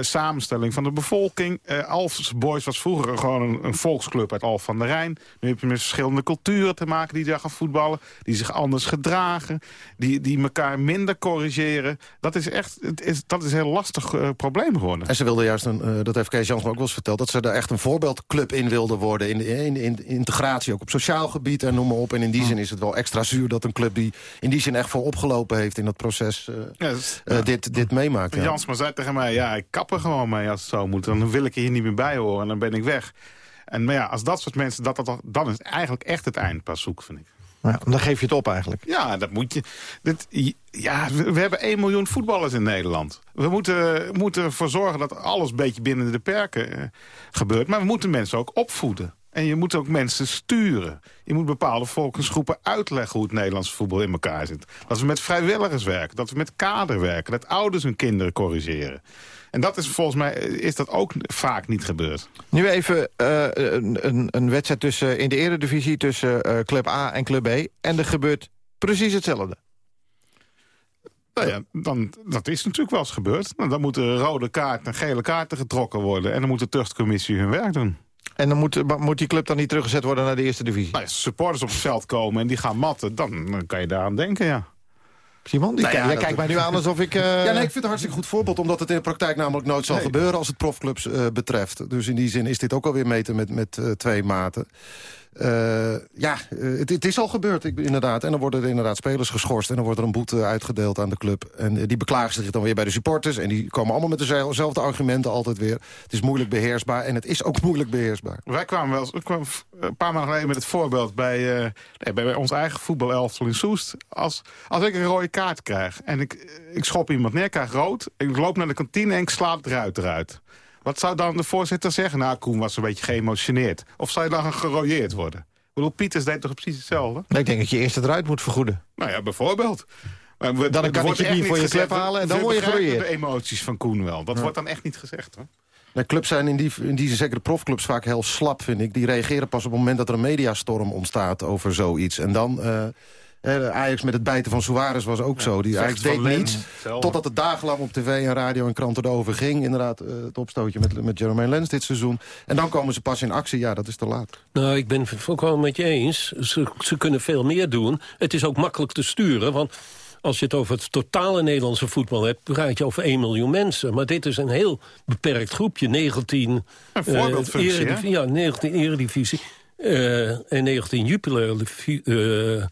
samenstelling van de bevolking. Uh, Alphs Boys was vroeger gewoon een, een, volksclub uit Alf van der Rijn. Nu heb je met verschillende culturen te maken die daar gaan voetballen. Die zich anders gedragen. Die, die elkaar minder corrigeren. Dat is echt het is, dat is een heel lastig uh, probleem geworden. En ze wilden juist, een, dat heeft Kees Jans ook wel eens verteld... dat ze er echt een voorbeeldclub in wilden worden. In, in, in, integratie, ook op sociaal gebied en noem maar op. En in die zin is het wel extra zuur dat een club... die in die zin echt voor opgelopen heeft in dat proces... Dit, dit meemaakt. Ja. Jans maar zei tegen mij, ja, ik kap gewoon mee als het zo moet. Dan wil ik er hier niet meer bij horen en dan ben ik weg. En maar ja, als dat soort mensen, dat, dat, dan is eigenlijk echt het eindpas zoek, vind ik. Ja, dan geef je het op eigenlijk. Ja, dat moet je. Dit, ja, we, hebben 1 miljoen voetballers in Nederland. We moeten, moeten ervoor zorgen dat alles een beetje binnen de perken uh, gebeurt. Maar we moeten mensen ook opvoeden. En je moet ook mensen sturen. Je moet bepaalde volksgroepen uitleggen hoe het Nederlandse voetbal in elkaar zit. Dat we met vrijwilligers werken, dat we met kader werken... dat ouders hun kinderen corrigeren. En dat is volgens mij is dat ook vaak niet gebeurd. Nu even uh, een, een, wedstrijd tussen, in de eredivisie tussen uh, Club A en Club B. En er gebeurt precies hetzelfde. Nou ja, dan, dat is natuurlijk wel eens gebeurd. Nou, dan moeten rode kaarten en gele kaarten getrokken worden. En dan moet de tuchtcommissie hun werk doen. En dan moet, moet die club dan niet teruggezet worden naar de eerste divisie? Nou, als supporters op het veld komen en die gaan matten, dan, dan kan je daaraan denken, ja. Simon, die nou ja, jij kijkt mij nu aan alsof ik... Uh... [laughs] Ja, nee, ik vind het een hartstikke goed voorbeeld... omdat het in de praktijk namelijk nooit zal gebeuren als het profclubs uh, betreft. Dus in die zin is dit ook alweer meten met, met uh, twee maten. Uh, ja, het, het, is al gebeurd, inderdaad. En dan worden er inderdaad spelers geschorst... en dan wordt er een boete uitgedeeld aan de club. En die beklagen zich dan weer bij de supporters... en die komen allemaal met dezelfde argumenten altijd weer. Het is moeilijk beheersbaar en het is ook [laughs] moeilijk beheersbaar. Wij kwamen wel kwamen een paar maanden geleden met het voorbeeld... bij, uh, bij, ons eigen voetbalelftal in Soest. Als, als ik een rode kaart krijg en ik, ik schop iemand neer, krijg rood... ik loop naar de kantine en ik sla het eruit eruit. Wat zou dan de voorzitter zeggen? Nou, Koen was een beetje geëmotioneerd. Of zou je dan gerooieerd worden? Ik bedoel, Pieters deed toch precies hetzelfde? ik denk dat je eerst het eruit moet vergoeden. Nou ja, bijvoorbeeld. Maar we, dan kan je niet voor je klep halen en dan word je gerooieerd. de emoties van Koen wel. Dat wordt dan echt niet gezegd, hoor. De clubs zijn in die, in die zeker de profclubs vaak heel slap, vind ik. Die reageren pas op het moment dat er een mediastorm ontstaat over zoiets. En dan... Uh, Ajax met het bijten van Suarez was ook zo. Die Ajax deed niets, totdat het dagenlang op tv en radio en kranten erover ging. Inderdaad, uh, het opstootje met, met Jermaine Lens dit seizoen. En dan komen ze pas in actie. Ja, dat is te laat. Nou, ik ben het volkomen met je eens. Ze, ze kunnen veel meer doen. Het is ook makkelijk te sturen, want als je het over het totale Nederlandse voetbal hebt... dan praat je over 1 miljoen mensen. Maar dit is een heel beperkt groepje. 19, een voorbeeldfunctie, uh, Ja, 19 eredivisie uh, en 19 jupiler uh,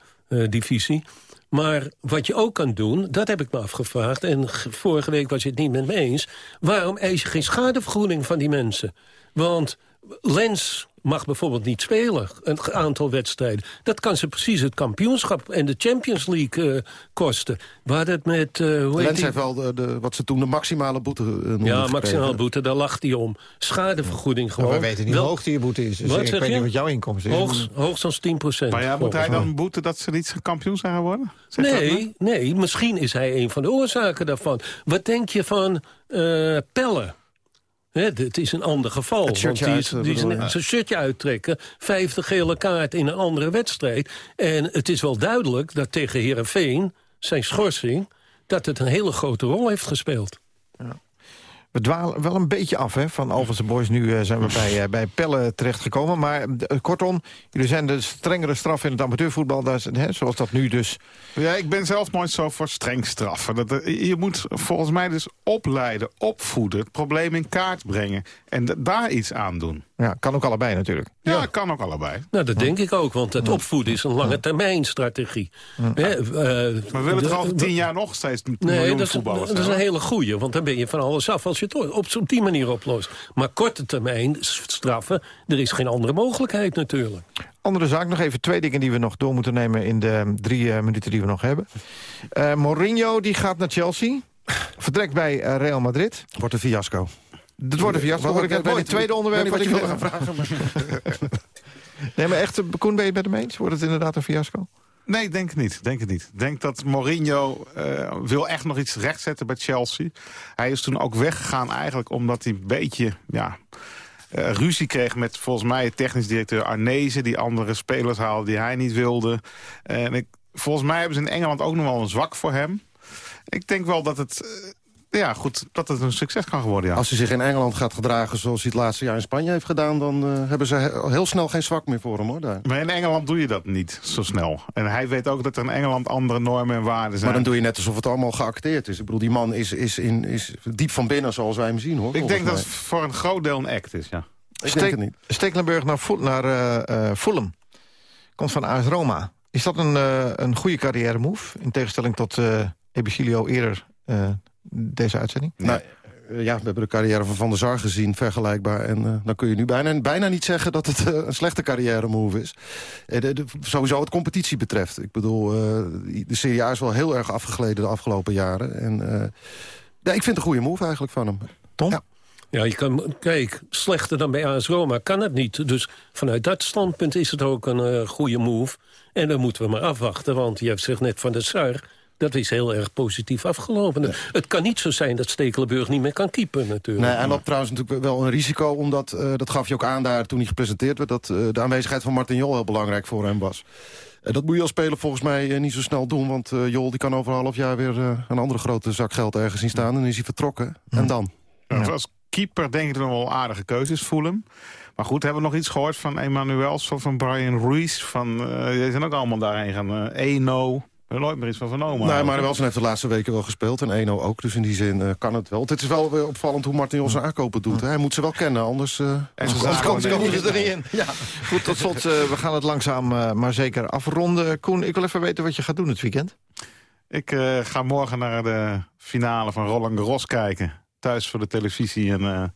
divisie. Maar wat je ook kan doen, dat heb ik me afgevraagd... en vorige week was je het niet met me eens... waarom eis je geen schadevergoeding van die mensen? Want Lens mag bijvoorbeeld niet spelen, een aantal wedstrijden. Dat kan ze precies het kampioenschap en de Champions League uh, kosten. Hadden het met... Uh, hoe Lens heeft wel de, de, wat ze toen de maximale boete uh, Ja, maximale boete, daar lacht hij om. Schadevergoeding gewoon. Maar we weten niet hoe hoog die boete is. Dus wat ik weet niet wat jouw inkomsten is. Hoog, hoogstens 10 procent. Maar ja, moet hij dan boeten dat ze niet kampioen zijn geworden? nee, nee, misschien is hij een van de oorzaken daarvan. Wat denk je van Pelle? Het is een ander geval. Het want die is, die is een, zijn shirtje uittrekken. Vijfde gele kaart in een andere wedstrijd. En het is wel duidelijk dat tegen Herenveen zijn schorsing... dat het een hele grote rol heeft gespeeld. Ja. We dwalen wel een beetje af hè, van Alphense Boys. Nu uh, zijn we bij, uh, bij Pelle terechtgekomen. Maar uh, kortom, jullie zijn de strengere straf in het amateurvoetbal... Daar, hè, zoals dat nu dus... Ja, ik ben zelf nooit zo voor streng straffen. Dat, je moet volgens mij dus opleiden, opvoeden... het probleem in kaart brengen en daar iets aan doen. Ja, kan ook allebei natuurlijk. Ja, ja. kan ook allebei. Nou, dat denk ik ook, want het opvoeden is een lange termijn strategie. Ja. He, uh, maar we willen toch over tien jaar nog steeds een nee, miljoen dat is, voetballers dat is een hele goeie, want dan ben je van alles af als je het op, op die manier oplost. Maar korte termijn straffen, er is geen andere mogelijkheid natuurlijk. Andere zaak, nog even twee dingen die we nog door moeten nemen... in de drie uh, minuten die we nog hebben. Uh, Mourinho die gaat naar Chelsea. Vertrekt bij uh, Real Madrid. Wordt een fiasco. Dat wordt een fiasco. Word ik het het tweede onderwerp wat ik wil gaan vragen. [laughs] nee, maar echt, Koen, ben je het met hem eens? Wordt het inderdaad een fiasco? Nee, denk het niet. Denk het niet. Denk dat Mourinho uh, wil echt nog iets rechtzetten bij Chelsea. Hij is toen ook weggegaan eigenlijk omdat hij een beetje... Ja, uh, ruzie kreeg met volgens mij technisch directeur Arnezen... die andere spelers haalde die hij niet wilde. En ik, volgens mij hebben ze in Engeland ook nog wel een zwak voor hem. Ik denk wel dat het ja, goed, dat het een succes kan worden, ja. Als hij zich in Engeland gaat gedragen zoals hij het laatste jaar in Spanje heeft gedaan... dan uh, hebben ze heel snel geen zwak meer voor hem, hoor. Daar. Maar in Engeland doe je dat niet zo snel. En hij weet ook dat er in Engeland andere normen en waarden zijn. Maar dan doe je net alsof het allemaal geacteerd is. Ik bedoel, die man is, is, in, is diep van binnen zoals wij hem zien, hoor. Ik denk dat het voor een groot deel een act is, ja. Ik denk het niet. Stekelenburg naar, naar uh, uh, Fulham. Komt van AS Roma. Is dat een, uh, een goede carrière move? In tegenstelling tot uh, Ebicilio eerder deze uitzending? Nou, ja, we hebben de carrière van Van der Sar gezien, vergelijkbaar. En uh, dan kun je nu bijna, bijna niet zeggen dat het uh, een slechte carrière move is. De, de, sowieso wat competitie betreft. Ik bedoel, de Serie A is wel heel erg afgegleden de afgelopen jaren. En ja, ik vind het een goede move eigenlijk van hem. Tom? Ja. Ja, je kan, kijk, slechter dan bij AS Roma kan het niet. Dus vanuit dat standpunt is het ook een goede move. En dan moeten we maar afwachten, want je hebt zich net van de Sar dat is heel erg positief afgelopen. Het kan niet zo zijn dat Stekelenburg niet meer kan keepen natuurlijk. Nee, hij loopt trouwens natuurlijk wel een risico... omdat, uh, dat gaf je ook aan daar toen hij gepresenteerd werd... dat uh, de aanwezigheid van Martin Jol heel belangrijk voor hem was. Uh, dat moet je als speler volgens mij niet zo snel doen... want Jol die kan over een half jaar weer een andere grote zak geld ergens zien staan... en dan is hij vertrokken. En dan? Ja, als keeper denk ik dat er wel aardige keuzes voelen. Maar goed, hebben we nog iets gehoord van Emmanuels of van Brian Ruiz? Van, die zijn ook allemaal daarheen gaan. Eno, er nooit meer iets van vernomen. Nee, maar Welsen heeft de laatste weken wel gespeeld. En Eno ook, dus in die zin uh, kan het wel. Het is wel weer opvallend hoe Martin Jos zijn aankopen doet. Hij moet ze wel kennen, anders, uh, anders, anders komen ze er niet in. Ja. Goed, tot slot, uh, we gaan het langzaam maar zeker afronden. Koen, ik wil even weten wat je gaat doen het weekend. Ik ga morgen naar de finale van Roland Garros kijken. Thuis voor de televisie en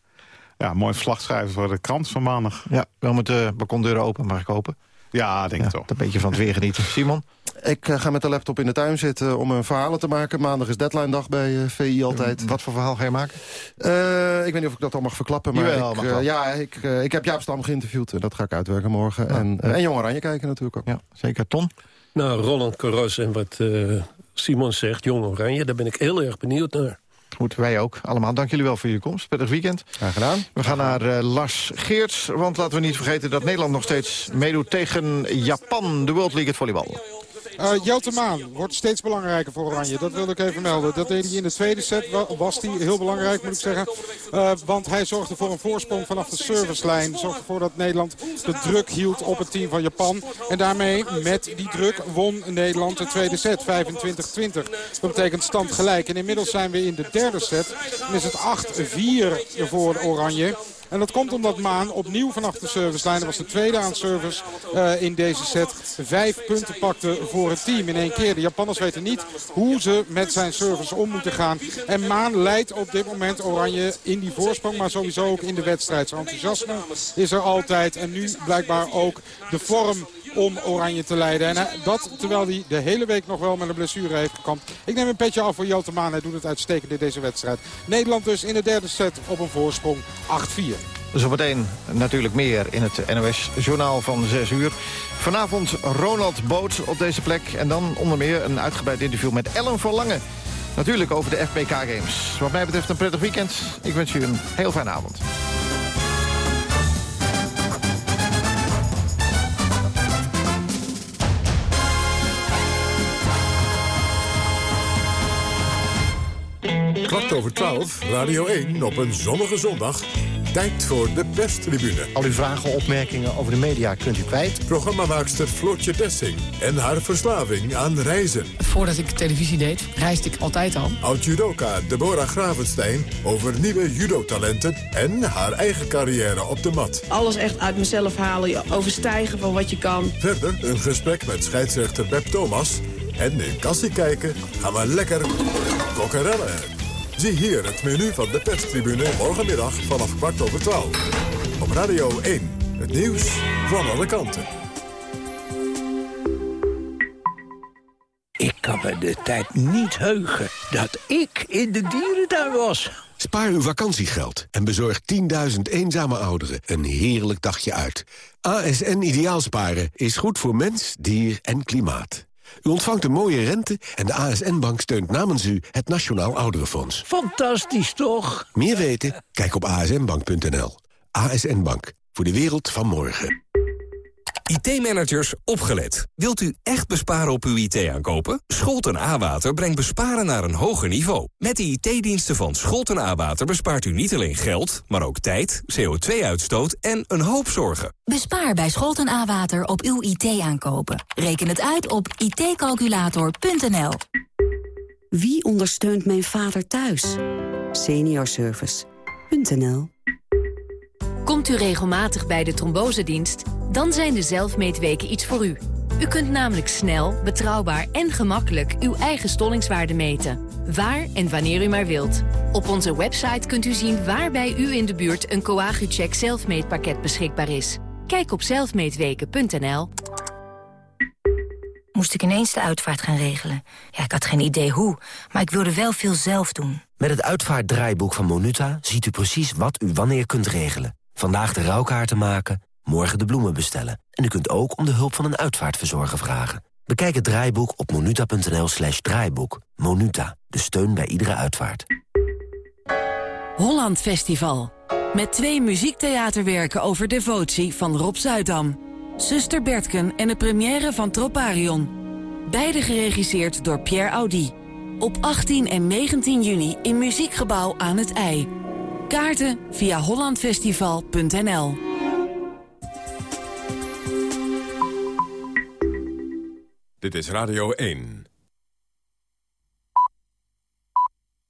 ja, mooi verslag schrijven voor de krant van maandag. Ja, wel met de balkondeuren open, mag ik hopen. Ja, denk ik toch. Een beetje van het weer genieten. Simon? Ik uh, ga met de laptop in de tuin zitten om een verhalen te maken. Maandag is deadline dag bij uh, VI altijd. Wat voor verhaal ga je maken? Uh, ik weet niet of ik dat al mag verklappen. Maar Jawel, ik, mag ja, ik, ik heb Jaap Stam geïnterviewd. En dat ga ik uitwerken morgen. Ja. En, en Jong Oranje kijken natuurlijk ook. Ja, zeker. Ton? Nou, Roland Carros en wat Simon zegt, Jong Oranje. Daar ben ik heel erg benieuwd naar. Goed, wij ook. Allemaal. Dank jullie wel voor jullie komst. Prettig weekend. Graag gedaan. We gaan naar uh, Lars Geerts. Want laten we niet vergeten dat Nederland nog steeds meedoet tegen Japan. De World League het volleybal. Uh, Jelte Maan wordt steeds belangrijker voor Oranje. Dat wil ik even melden. Dat deed hij in de tweede set. Was hij heel belangrijk, moet ik zeggen. Uh, want hij zorgde voor een voorsprong vanaf de servicelijn. Zorgde ervoor dat Nederland de druk hield op het team van Japan. En daarmee, met die druk, won Nederland de tweede set. 25-20. Dat betekent stand gelijk. En inmiddels zijn we in de derde set. Dan is het 8-4 voor Oranje. En dat komt omdat Maan opnieuw vanaf de servicelijn, dat was de tweede aan service uh, in deze set, vijf punten pakte voor het team in één keer. De Japanners weten niet hoe ze met zijn service om moeten gaan. En Maan leidt op dit moment Oranje in die voorsprong, maar sowieso ook in de wedstrijd. Zijn enthousiasme is er altijd en nu blijkbaar ook de vorm om Oranje te leiden. En dat terwijl hij de hele week nog wel met een blessure heeft gekampt. Ik neem een petje af voor Jelte Maan. Hij doet het uitstekend in deze wedstrijd. Nederland dus in de derde set op een voorsprong 8-4. Zometeen natuurlijk meer in het NOS-journaal van 6 uur. Vanavond Ronald Boot op deze plek. En dan onder meer een uitgebreid interview met Ellen Verlangen. Natuurlijk over de FBK Games. Wat mij betreft een prettig weekend. Ik wens u een heel fijne avond. Kwart over 12, Radio 1 op een zonnige zondag. Tijd voor de perstribune. Al uw vragen, opmerkingen over de media kunt u kwijt. Programmamaakster Floortje Dessing en haar verslaving aan reizen. Voordat ik televisie deed, reisde ik altijd al. Oud-judoka Deborah Gravenstein over nieuwe judotalenten... en haar eigen carrière op de mat. Alles echt uit mezelf halen, overstijgen van wat je kan. Verder een gesprek met scheidsrechter Beb Thomas... en in kassie kijken gaan we lekker kokkerellen. Zie hier het menu van de perstribune morgenmiddag vanaf kwart over twaalf. Op Radio 1, het nieuws van alle kanten. Ik kan me de tijd niet heugen dat ik in de dierentuin was. Spaar uw vakantiegeld en bezorg 10.000 eenzame ouderen een heerlijk dagje uit. ASN Ideaalsparen is goed voor mens, dier en klimaat. U ontvangt een mooie rente en de ASN-bank steunt namens u het Nationaal Ouderenfonds. Fantastisch, toch? Meer weten? Kijk op asnbank.nl. ASN Bank, voor de wereld van morgen. IT-managers, opgelet. Wilt u echt besparen op uw IT-aankopen? Scholten A-Water brengt besparen naar een hoger niveau. Met de IT-diensten van Scholten A-Water bespaart u niet alleen geld... maar ook tijd, CO2-uitstoot en een hoop zorgen. Bespaar bij Scholten A-Water op uw IT-aankopen. Reken het uit op itcalculator.nl. Wie ondersteunt mijn vader thuis? Seniorservice.nl Komt u regelmatig bij de trombosedienst? Dan zijn de zelfmeetweken iets voor u. U kunt namelijk snel, betrouwbaar en gemakkelijk uw eigen stollingswaarde meten. Waar en wanneer u maar wilt. Op onze website kunt u zien waar bij u in de buurt een Coagucheck zelfmeetpakket beschikbaar is. Kijk op zelfmeetweken.nl. Moest ik ineens de uitvaart gaan regelen. Ja, ik had geen idee hoe, maar ik wilde wel veel zelf doen. Met het uitvaartdraaiboek van Monuta ziet u precies wat u wanneer kunt regelen. Vandaag de rouwkaarten maken, morgen de bloemen bestellen. En u kunt ook om de hulp van een uitvaartverzorger vragen. Bekijk het draaiboek op monuta.nl slash draaiboek. Monuta, de steun bij iedere uitvaart. Holland Festival. Met twee muziektheaterwerken over devotie van Rob Zuidam. Zuster Bertken en de première van Troparion. Beide geregisseerd door Pierre Audi. Op 18 en 19 juni in Muziekgebouw aan het IJ. Kaarten via hollandfestival.nl Dit is Radio 1.